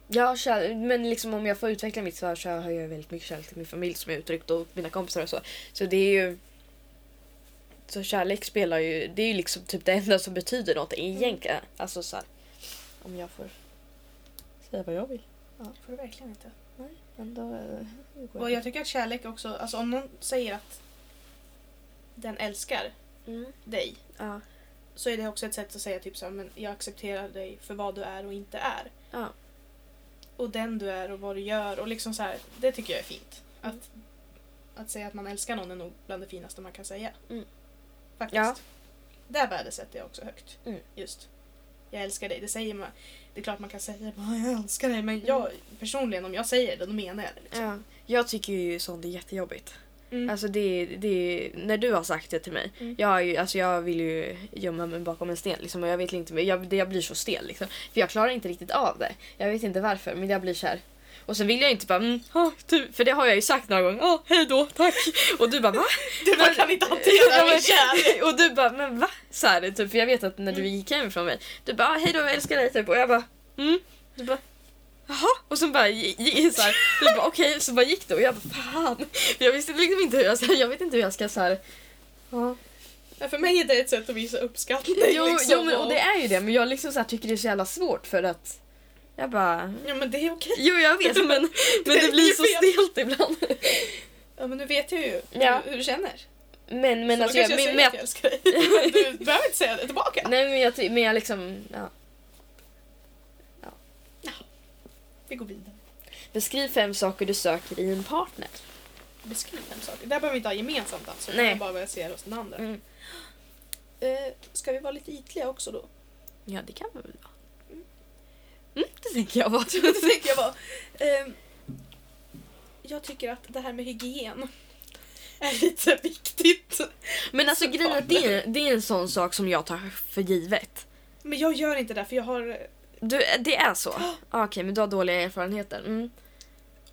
Ja, kär, men liksom om jag får utveckla mitt svar så har jag väldigt mycket kärlek till min familj som jag uttryckt och mina kompisar och så. Så det är ju... Så kärlek spelar ju... Det är ju liksom typ det enda som betyder något egentligen. Alltså så här, Om jag får säga vad jag vill. Det får du verkligen inte. Nej, men då... eh, går Och jag tycker att kärlek också, alltså om någon säger att den älskar Mm. dig Ja. Så är det också ett sätt att säga typ så här, men jag accepterar dig för vad du är och inte är. Ja. Och den du är och vad du gör och liksom så här, det tycker jag är fint. Att, att säga att man älskar någon är nog bland det finaste man kan säga. Mm. Faktiskt. Ja. Där värdesätter jag också högt. Mm. Just. Jag älskar dig, det säger man. Det är klart man kan säga att jag älskar dig men jag personligen om jag säger det då menar jag det. Liksom. Ja. Jag tycker ju sånt är jättejobbigt. Mm. Alltså det, det, när du har sagt det till mig. Mm. Jag, ju, alltså jag vill ju gömma mig bakom en sten liksom, och jag vet inte, jag, jag blir så stel liksom. För jag klarar inte riktigt av det. Jag vet inte varför men jag blir kär. Och sen vill jag inte bara mm, du, för det har jag ju sagt några gånger. Ah, hej då, tack. Och du bara va? Du bara kan inte hantera min kärlek. Och du bara men va? Så här, typ, för jag vet att när du gick hem från mig. Du bara hej då jag älskar dig typ. Och jag bara mm. Du bara Jaha, och så bara gi- så här, bara okej, så bara gick det och jag bara fan. Jag visste liksom inte hur jag, så här, jag vet inte hur jag ska så här. Ja. Ja, för mig är det ett sätt att visa uppskattning. Jo, liksom, jo men, och det är ju det men jag liksom så här, tycker det är så jävla svårt för att jag bara Ja men det är okej. Jo jag vet men, men Det blir så stelt ibland. Ja men nu vet jag ju Ja. hur, hur du känner. Men, men så alltså då jag, kanske jag men, säger jag, att jag älskar dig. du behöver inte säga det tillbaka. nej men jag, men jag liksom, ja. Vi går vidare. Beskriv fem saker du söker i en partner. Beskriv fem saker. Där behöver vi inte ha gemensamt alltså. Nej. Bara vad jag ser hos den andra. Mm. Eh, ska vi vara lite ytliga också då? Ja, det kan man väl vara. Mm, det tänker jag vara. det tänker jag bara. Ehm, jag tycker att det här med hygien är lite viktigt. Men alltså grejen är att det är, det är en sån sak som jag tar för givet. Men jag gör inte det för jag har... Du, det är så? Ah, Okej, men du har dåliga erfarenheter. Mm.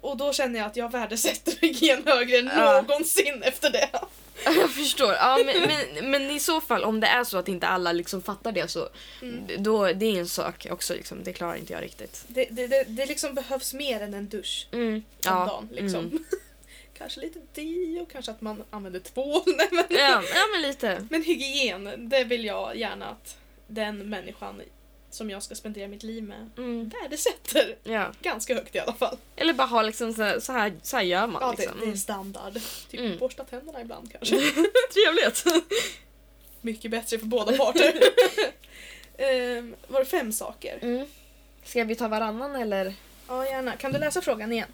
Och då känner jag att jag värdesätter hygien högre än Ja. någonsin efter det. Jag förstår. Ja, men, men, men i så fall, om det är så att inte alla liksom fattar det så Mm. då, det är en sak också. Liksom, det klarar inte jag riktigt. Det, det, det, det liksom behövs mer än en dusch Mm. om Ja. dagen. Liksom. Mm. kanske lite deo, kanske att man använder tvål. Men, Ja, ja, men lite. men hygien, det vill jag gärna att den människan som jag ska spendera mitt liv med Mm. värdesätter Ja. ganska högt i alla fall. Eller bara ha liksom så här, så här, så här gör man. Ja, liksom. det, det är standard. Typ Mm. borsta tänderna ibland kanske. Trevligt. Mycket bättre för båda parter. Ehm, var det fem saker? Mm. Ska vi ta varannan eller? Ja, gärna. Kan du läsa frågan igen?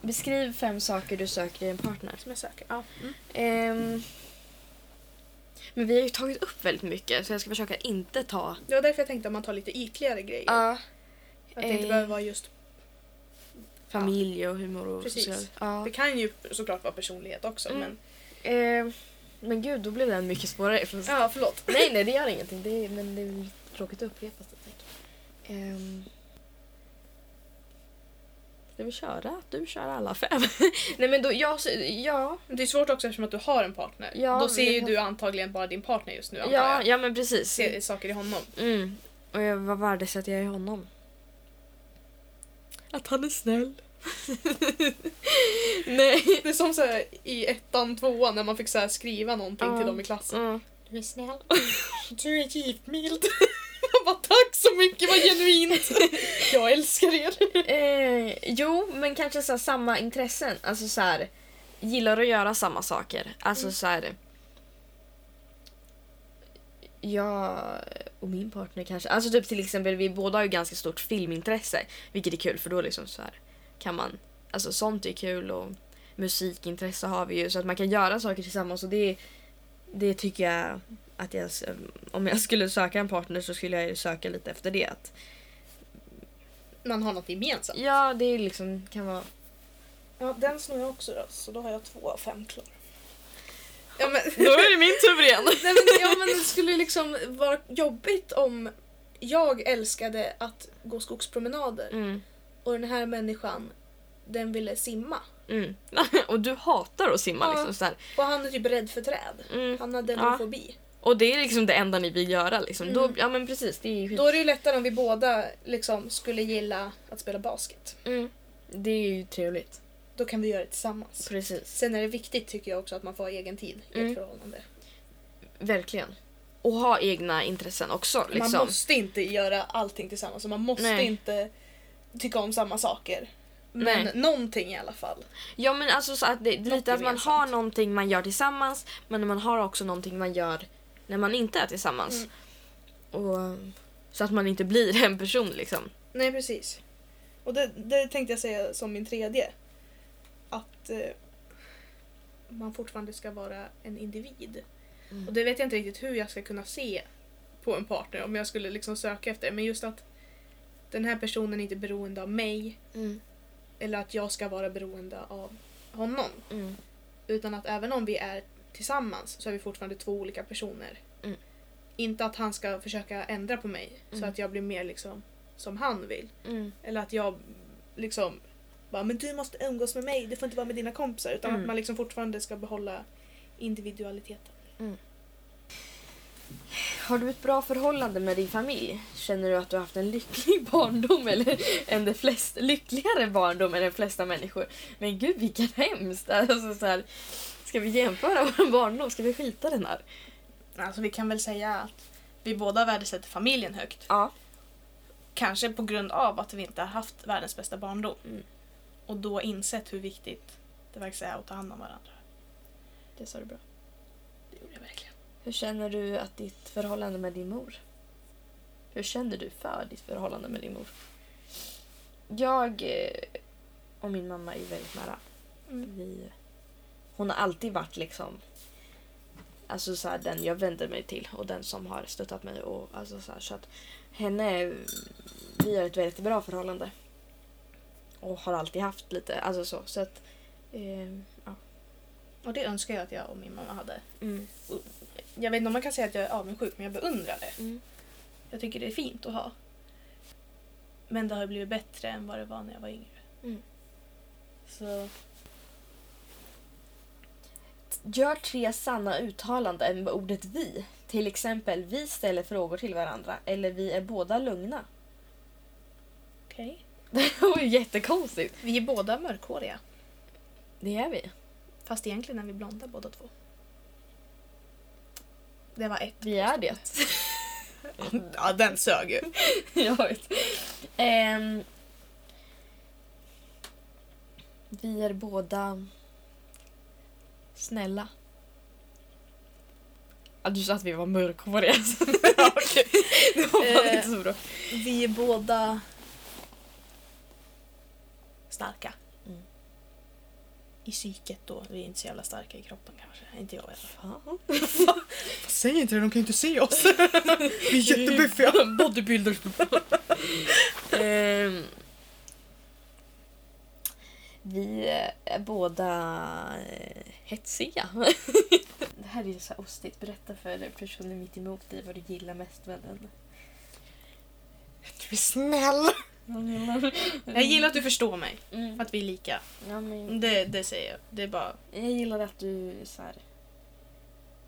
Beskriv fem saker du söker i en partner. Som jag söker. Ja. Mm. Ehm, men vi har ju tagit upp väldigt mycket så jag ska försöka inte ta... Det var därför jag tänkte att man tar lite ytligare grejer. Ja. Att det inte eh, behöver vara just... familj och humor och Precis. social... Ja. Det kan ju såklart vara personlighet också Mm. men... Ehm, men gud, då blev den mycket svårare. För... Ja, förlåt. Nej, nej, det gör ingenting. Det är, men det är tråkigt att upprepa sig. Um, ska vi köra? Du kör alla fem. nej, men då, jag, ja, Det är svårt också eftersom att du har en partner. Ja, Då ser ju det- du antagligen bara din partner just nu ja, jag. ja, men precis. Ser saker i honom. Mm. Och jag, vad värdesätter jag i honom? Att han är snäll. Nej. Det är som så här, i ettan, tvåan när man fick så här skriva någonting Ja. till dem i klassen. Mm. Du är snäll. Du är givmild. Så mycket, vad genuint. Jag älskar er. Eh, jo, men kanske så här, samma intressen. Alltså så här, gillar att göra samma saker. Alltså Mm. så här. Jag och min partner kanske. Alltså typ till exempel vi båda har ju ganska stort filmintresse. Vilket är kul för då liksom så här kan man. Alltså sånt är kul och musikintresse har vi ju så att man kan göra saker tillsammans och det det tycker jag att jag om jag skulle söka en partner så skulle jag ju söka lite efter det. Att, Man har något gemensamt. ja, det är liksom kan vara Ja, den snor jag också då, så då har jag två av fem klar. Ja, men, Då är det min tur igen. nej, men, ja, men det skulle liksom vara jobbigt om jag älskade att gå skogspromenader Mm. och den här människan den ville simma. Mm. Och du hatar att simma Ja. liksom så här. Och han är typ rädd för träd. Mm. Han har Ja. Och det är liksom det enda ni vill göra liksom. Mm. Då, ja men precis, det är skit. Då är det ju lättare om vi båda liksom skulle gilla att spela basket. Mm. Det är ju trevligt. Då kan vi göra det tillsammans. Precis. Sen är det viktigt tycker jag också att man får ha egen tid i Mm. ett förhållande. Verkligen. Och ha egna intressen också liksom. Man måste inte göra allting tillsammans och man måste Nej. inte tycka om samma saker. Men Nej. någonting i alla fall. Ja men alltså så att det, lite att man har någonting man gör tillsammans men man har också någonting man gör när man inte är tillsammans. Mm. Och, så att man inte blir en person liksom. Nej precis. Och det, det tänkte jag säga som min tredje. Att eh, man fortfarande ska vara en individ. Mm. Och det vet jag inte riktigt hur jag ska kunna se på en partner om jag skulle liksom söka efter det. Men just att den här personen inte är beroende av mig Mm. eller att jag ska vara beroende av honom. Mm. Utan att även om vi är tillsammans så är vi fortfarande två olika personer. Mm. Inte att han ska försöka ändra på mig så Mm. att jag blir mer liksom som han vill. Mm. Eller att jag liksom bara, men du måste umgås med mig, du får inte vara med dina kompisar. Utan Mm. att man liksom fortfarande ska behålla individualiteten. Har du ett bra förhållande med din familj? Känner du att du har haft en lycklig barndom eller en de flest, lyckligare barndom än de flesta människor? Men gud vilken hemskt! Alltså, så här, ska vi jämföra vår barndom? Ska vi skita den här? Alltså vi kan väl säga att vi båda värdesätter familjen högt. Ja. Kanske på grund av att vi inte har haft världens bästa barndom. Mm. Och då insett hur viktigt det faktiskt är att ta hand om varandra. Det sa du bra. Det gjorde jag verkligen. Hur känner du att ditt förhållande med din mor? Hur känner du för ditt förhållande med din mor? Jag eh, och min mamma är väldigt nära. Mm. Vi, hon har alltid varit liksom... alltså så här, den jag vänder mig till och den som har stöttat mig. Och, alltså så, här, så att henne, vi har ett väldigt bra förhållande. Och har alltid haft lite, alltså så. Så att, eh, ja. Och det önskar jag att jag och min mamma hade. Mm. Jag vet inte om man kan säga att jag är avundsjuk men jag beundrar det. Mm. Jag tycker det är fint att ha. Men det har blivit bättre än vad det var när jag var yngre. Mm. Så Gör tre sanna uttalanden med ordet vi. Till exempel vi ställer frågor till varandra eller vi är båda lugna. okej. Det var ju jättekonstigt. Vi är båda mörkhåriga. Det är vi. Fast egentligen är vi blonda båda två. Det var ett. Vi är det. Ja, den sög ju. Jag vet. Ehm, vi är båda snälla. Ja, du sa att vi var mörkhåriga. Ja, okej. det var Eh. inte så bra. Vi är båda starka. Mm. I psyket då. Vi är inte så jävla starka i kroppen kanske. Inte jag i alla fall. Säg inte det, de kan ju inte se oss. vi är jättebuffiga. Bodybuilders. Ehm, vi är båda eh, hetsiga. det här är ju så ostigt. Berätta för personen mitt emot dig vad du gillar mest med den. Du är snäll. Jag gillar att du förstår mig. Mm. Att vi är lika. Ja, men Det, det säger jag. Det är bara... jag gillar att du så här,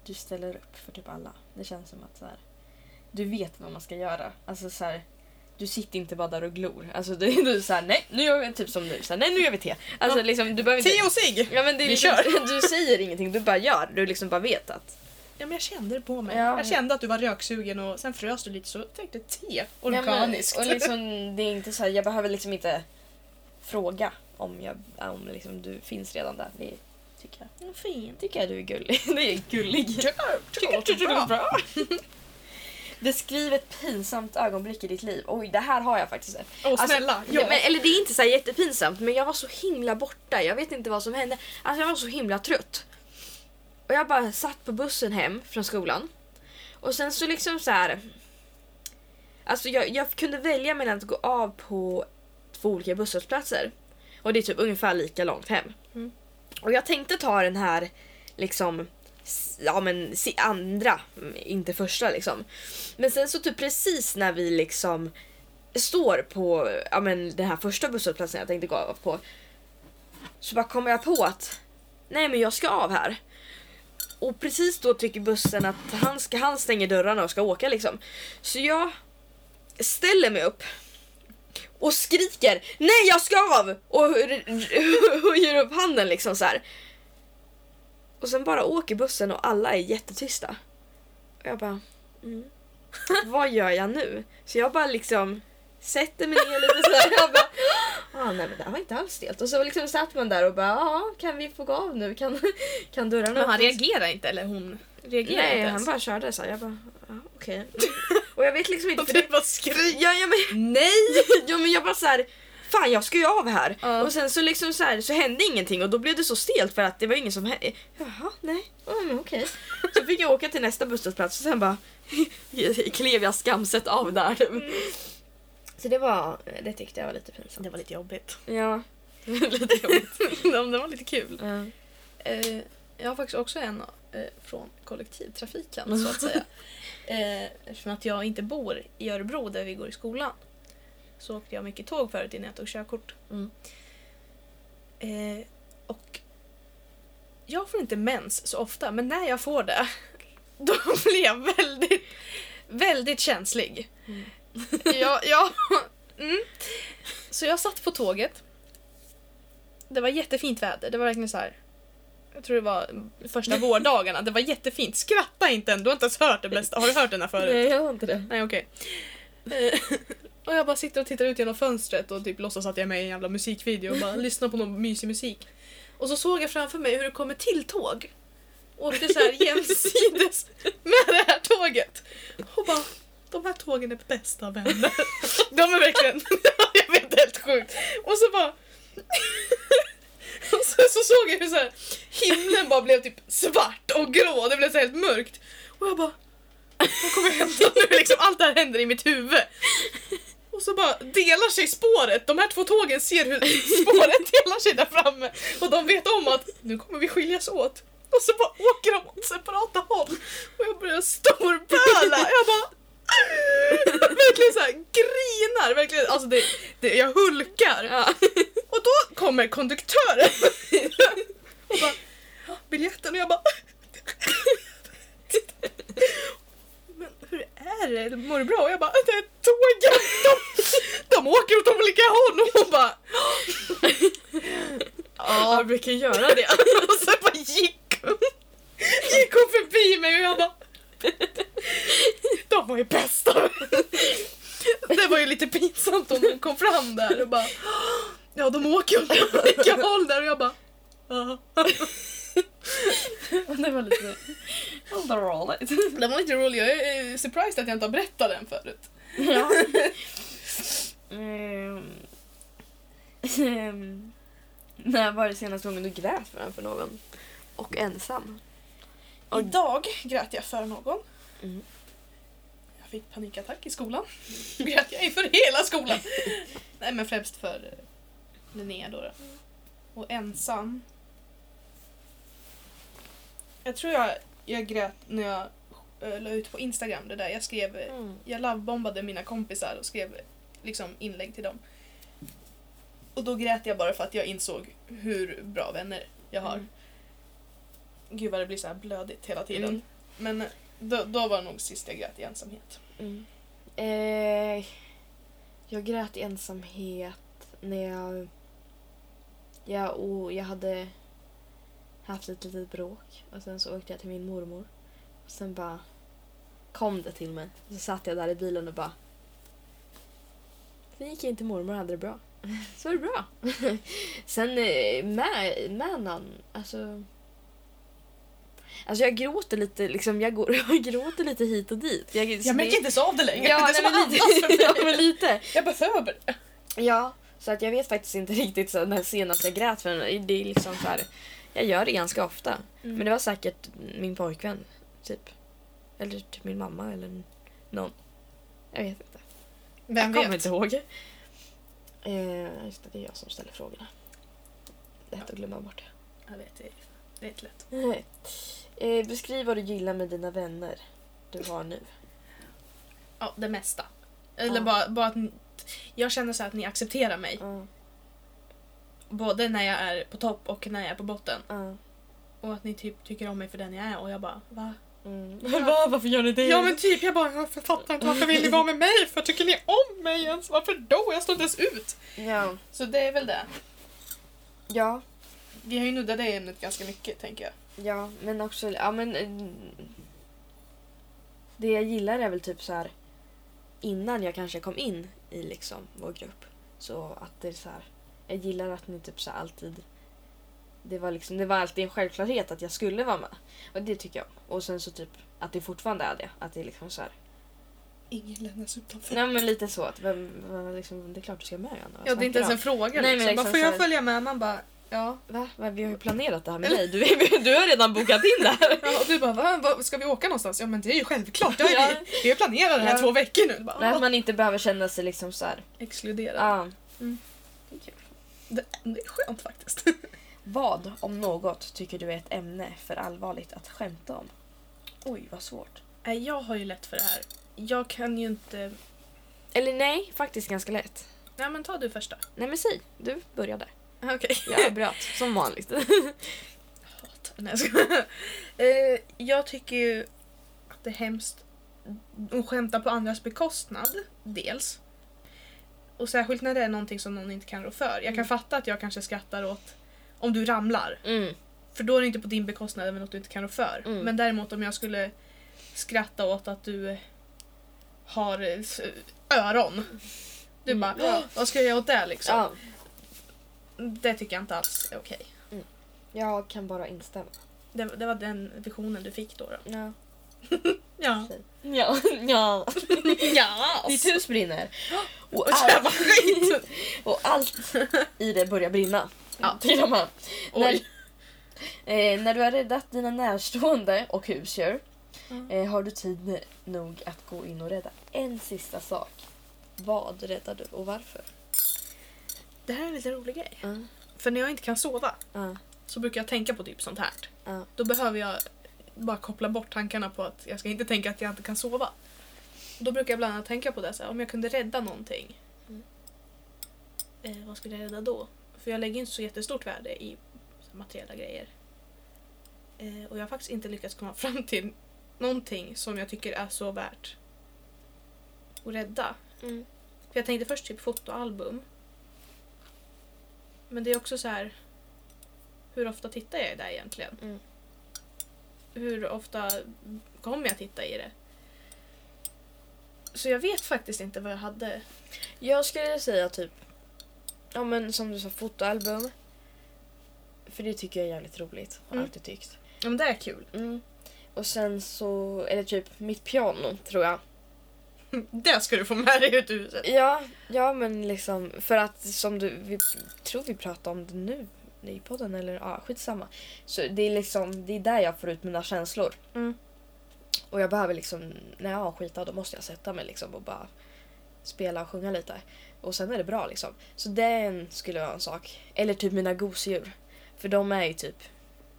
du ställer upp för typ alla. Det känns som att så här, du vet vad man ska göra. Alltså så här, du sitter inte bara där och glor. Alltså du, du är så här, nej nu gör vi typ som nu. Så här, nej nu gör vi te. Alltså Ja. liksom du behöver inte... Te och cigg! Ja, men det är Vi liksom, kör. Du säger ingenting, du bara gör. Du liksom bara vet att... Ja, men jag kände det på mig. Ja. Jag kände att du var röksugen och sen frös du lite så tänkte te. Ja, men- Organiskt. och liksom, det är inte så här, jag behöver liksom inte fråga om, jag, om liksom du finns redan där. Det tycker jag. Ja, fint. tycker jag du är gullig. Det är gullig. Tycker tycker du är bra? Beskriv ett pinsamt ögonblick i ditt liv. Oj, det här har jag faktiskt. Åh Alltså, snälla, Ja. ja. Men, eller det är inte så här jättepinsamt, men jag var så himla borta. Jag vet inte vad som hände. Alltså jag var så himla trött. Och jag bara satt på bussen hem från skolan. Och sen så liksom så här. Alltså jag, jag kunde välja mellan att gå av på två olika busshållplatser. Och det är typ ungefär lika långt hem. Mm. Och jag tänkte ta den här liksom ja men andra, mm, inte första liksom. Men sen så typ precis när vi liksom står på ja, men den här första busshållplatsen jag tänkte gå av på. Så bara kommer jag på att nej men jag ska av här. Och precis då tycker bussen att han, ska, han stänger dörrarna och ska åka liksom. Så jag ställer mig upp och skriker nej jag ska av! Och höjer upp handen liksom så här. Och sen bara åker bussen och alla är jättetysta. Och jag bara, mm. vad gör jag nu? Så jag bara liksom sätter mig ner lite sådär. Jag bara, ah, nej men det här var inte alls stelt. Och så liksom satt man där och bara, ja kan vi få gå av nu? Kan, kan dörrarna Men han öppnas?" reagerar inte, eller hon reagerar Nej, inte han bara körde så här. Jag bara, ja, okej. Och jag vet liksom inte för du det... bara skrik. Ja, ja, men, nej! Ja, men jag bara så här. Fan jag ska ju av här. Ja. Och sen så liksom så, här, så hände ingenting och då blev det så stelt för att det var ingen som hände. Jaha, nej. Men okej. Så fick jag åka till nästa busshållplats och sen bara klev jag skamset av där. Så det var, det tyckte jag var lite pinsamt. Det var lite jobbigt. Ja. lite jobbigt. det var lite kul. Eh, jag har faktiskt också en eh, från kollektivtrafiken så att säga. Eh, eftersom att jag inte bor i Örebro där vi går i skolan så åkte jag mycket tåg förut innan jag tog körkort. Mm. Eh, och jag får inte mens så ofta men när jag får det då blir jag väldigt, väldigt känslig. Mm. Ja, ja. Mm. Så jag satt på tåget. Det var jättefint väder. Det var verkligen så här. Jag tror det var första vårdagarna. Det var jättefint. Skratta inte än. Du har inte ens hört det bästa. Har du hört den här förut? Nej, jag har inte det. Nej, okej. Eh, och jag bara sitter och tittar ut genom fönstret och typ låtsas att jag är med i en jävla musikvideo och bara lyssnar på någon mysig musik. Och så såg jag framför mig hur det kommer till tåg. Och åkte så här jämsides med det här tåget. Och bara, de här tågen är bästa vänner. De är verkligen, jag vet helt sjukt. Och så bara och så, så såg jag hur så här, himlen bara blev typ svart och grå, det blev så helt mörkt. Och jag bara, vad kommer hända nu? Liksom, allt det här händer i mitt huvud. Och så bara delar sig spåret, de här två tågen ser hur spåret delar sig där framme och de vet om att nu kommer vi skiljas åt. Och så bara åker de åt separata håll och jag börjar storböla. Jag bara verkligen så här grinar, verkligen, alltså det, det, jag hulkar. Ja. Och då kommer konduktören och bara biljetten och jag bara Men hur är det? Mår du bra? Och jag bara det är tågen! De, de åker åt olika håll och hon bara Ja, jag brukar göra det. och sen bara gick hon. Gick hon förbi mig och jag bara De var ju bästa Det var ju lite pinsamt om hon kom fram där och bara Ja de åker åt olika håll där och jag bara "Ja." Det var lite. Den var lite rolig, jag är surprised att jag inte har berättat den förut. Ja. Ehm. Ehm. När var det senaste gången du grät framför någon? Och ensam? Och- Idag grät jag för någon. Mm. Jag fick panikattack i skolan. grät jag inför hela skolan. Nej men främst för eh, Linnea då. då. Och ensam. Jag tror jag, jag grät när jag äh, la ut på Instagram det där. Jag skrev, eh, Mm. jag lovebombade mina kompisar och skrev liksom inlägg till dem. Och då grät jag bara för att jag insåg hur bra vänner jag har. Mm. Gud vad det blir så här blödigt hela tiden. Mm. Men då, då var det nog sist jag grät i ensamhet. Mm. Eh, jag grät i ensamhet när jag... Jag, och jag hade haft ett litet bråk och sen så åkte jag till min mormor. Och sen bara kom det till mig. Så satt jag där i bilen och bara... Sen gick jag in till mormor och hade det bra. Så var det bra. sen eh, med, med någon, alltså... Alltså jag gråter lite, liksom, jag, går, jag gråter lite hit och dit. Jag, Jag märker det- inte så av det längre. Ja, det är som att andas lite. för ja, men lite. Jag behöver det. Ja, så att jag vet faktiskt inte riktigt så när senast jag grät för en- det är liksom så här. Jag gör det ganska ofta. Mm. Men det var säkert min pojkvän, typ. Eller typ min mamma eller någon. Jag vet inte. Vem jag kommer vet? inte ihåg. Eh, just det, det är jag som ställer frågorna. Lätt att glömma bort Jag vet, det är, det är inte lätt. det. Eh, beskriv vad du gillar med dina vänner du har nu. Ja, det mesta. Eller Ja. bara, bara att ni- jag känner så att ni accepterar mig. Ja, Både när jag är på topp och när jag är på botten. ja. Och att ni typ tycker om mig för den jag är och jag bara va? Mm. Ja. Va, varför gör ni det? Ja men typ jag bara jag fattar inte varför vill ni vara med mig för tycker ni om mig ens? Varför då? Jag står inte ens ut. ja. Så det är väl det. ja. Vi har ju nuddat det ämnet ganska mycket tänker jag. Ja, men också... Ja, men, eh, det jag gillar är väl typ så här innan jag kanske kom in i liksom vår grupp. Så att det är så här, jag gillar att ni typ så alltid... Det var, liksom, det var alltid en självklarhet att jag skulle vara med. Och det tycker jag om. Och sen så typ att det fortfarande är det. Att det är liksom så här, Ingen lämnas utanför. nej men lite så att vem, vem, liksom, det är klart du ska med Anna. Vad Ja det är inte ens en fråga Nej, liksom. liksom Bara, får jag följa med? Man bara ja. Va? Va? Vi har ju planerat det här med dig. Du, du har redan bokat in det här. ja och du bara va, va, ska vi åka någonstans? Ja men det är ju självklart. Det ju Ja. vi, vi har planerat det här Ja. två veckor nu. Bara, att man inte behöver känna sig liksom så här. Exkluderad. Ja. Mm. Det är kul. Det, det är skönt faktiskt. Vad, om något, tycker du är ett ämne för allvarligt att skämta om? Oj, vad svårt. Nej jag har ju lätt för det här. Jag kan ju inte... Eller nej, faktiskt ganska lätt. Nej men ta du första. Nej men säg, du började. Okej. Jag bröt, som vanligt. Hatar Nej, jag skojar. eh, Jag tycker ju att det är hemskt att skämta på andras bekostnad, dels. Och särskilt när det är någonting som någon inte kan rå för. Jag kan Mm. fatta att jag kanske skrattar åt om du ramlar. Mm. För då är det inte på din bekostnad även något du inte kan rå för. Mm. Men däremot om jag skulle skratta åt att du har eh, s- öron. Du Mm, bara, ja. "Åh, vad ska jag göra åt det liksom? Ja, Det tycker jag inte alls är okej. jag kan bara instämma. Det, det var den visionen du fick då. då. Ja. Ja. Ja. ja. ja. Ditt hus brinner. Och Och allt, och allt i det börjar brinna. Ja. Till och med. Oj. Eh, när du har räddat dina närstående och husdjur Mm. eh, har du tid nog att gå in och rädda en sista sak. Vad räddar du och varför? Det här är en lite rolig grej. Ja, För när jag inte kan sova ja, så brukar jag tänka på typ sånt här. Då behöver jag bara koppla bort tankarna på att jag ska inte tänka att jag inte kan sova. Då brukar jag bland annat tänka på det så här, om jag kunde rädda någonting. Mm. Eh, vad skulle jag rädda då? För jag lägger inte så jättestort värde i materiella grejer. Eh, och jag har faktiskt inte lyckats komma fram till någonting som jag tycker är så värt att rädda. Mm. För jag tänkte först typ fotoalbum. Men det är också så här. Hur ofta tittar jag i det egentligen? Mm. Hur ofta kommer jag titta i det? Så jag vet faktiskt inte vad jag hade. Jag skulle säga typ, ja men som du sa, fotoalbum. För det tycker jag är jävligt roligt. Har Mm. alltid tyckt. Ja, men det är kul. Mm. Och sen så, eller typ mitt piano tror jag. Det ska du få med dig ut ur huset. Ja, ja men liksom för att som du, vi tror vi pratar om det nu i podden eller ja, skitsamma. Så det är liksom, det är där jag får ut mina känslor. Mm. Och jag behöver liksom, när jag har skitat då måste jag sätta mig liksom och bara spela och sjunga lite. Och sen är det bra liksom. Så den skulle vara en sak. Eller typ mina gosedjur. För de är ju typ,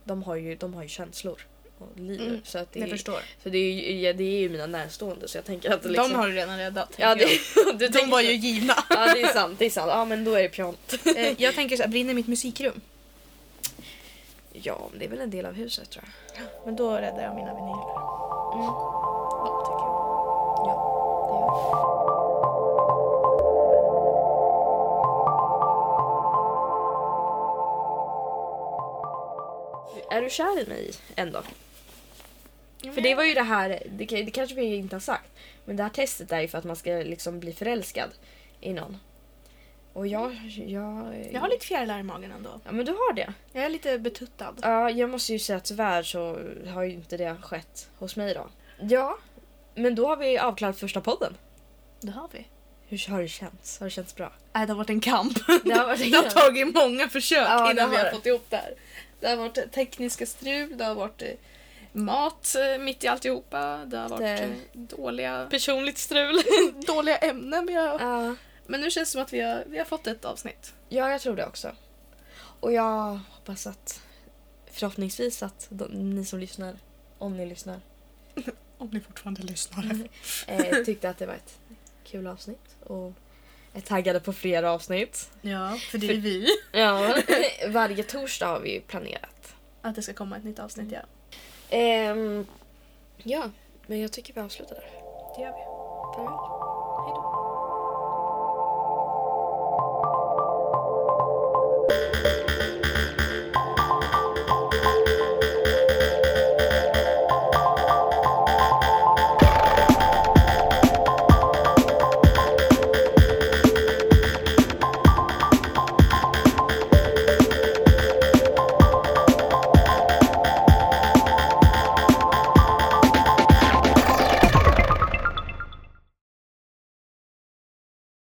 de har ju, de har ju känslor. Och liv. Mm, Så, att det, Jag är, förstår. så det, är ju, ja, det är ju mina närstående så jag tänker att liksom... De har du redan räddat. Ja, det, du De var ju givna. Ja, det är sant. Det är sant. Ja, men då är det pianot. Eh, jag tänker så här, brinner mitt musikrum? Ja, det är väl en del av huset tror jag. Men då räddar jag mina vinyler. Mm. Är du kär i mig ändå? För det var ju det här, det, det kanske vi inte har sagt, men det här testet är ju för att man ska liksom bli förälskad i någon. Och jag... Jag, Jag har lite fjärilar i magen ändå. Ja, men du har det. Jag är lite betuttad. Ja, jag måste ju säga att tyvärr så har ju inte det skett hos mig då. Ja, men då har vi avklarat första podden. Det har vi. Hur har det känts? Har det känts bra? Nej, det har varit en kamp. Det har varit en det har tagit många försök Ja, innan vi har fått ihop det här. Det har varit tekniska strul, det har varit eh, mat eh, mitt i alltihopa, det har varit Det- eh, dåliga, Personligt strul. dåliga ämnen. Vi har... Ja. Men nu känns det som att vi har, vi har fått ett avsnitt. ja, jag tror det också. Och jag hoppas att förhoppningsvis att de, ni som lyssnar, om ni lyssnar, Om ni fortfarande lyssnar. eh, tyckte att det var ett kul avsnitt och är taggade på fler avsnitt. Ja, för det För- är vi. Ja, varje torsdag har vi ju planerat. Att det ska komma ett nytt avsnitt, ja. Ehm, ja, men jag tycker vi avslutar där. Det gör vi. Farväl.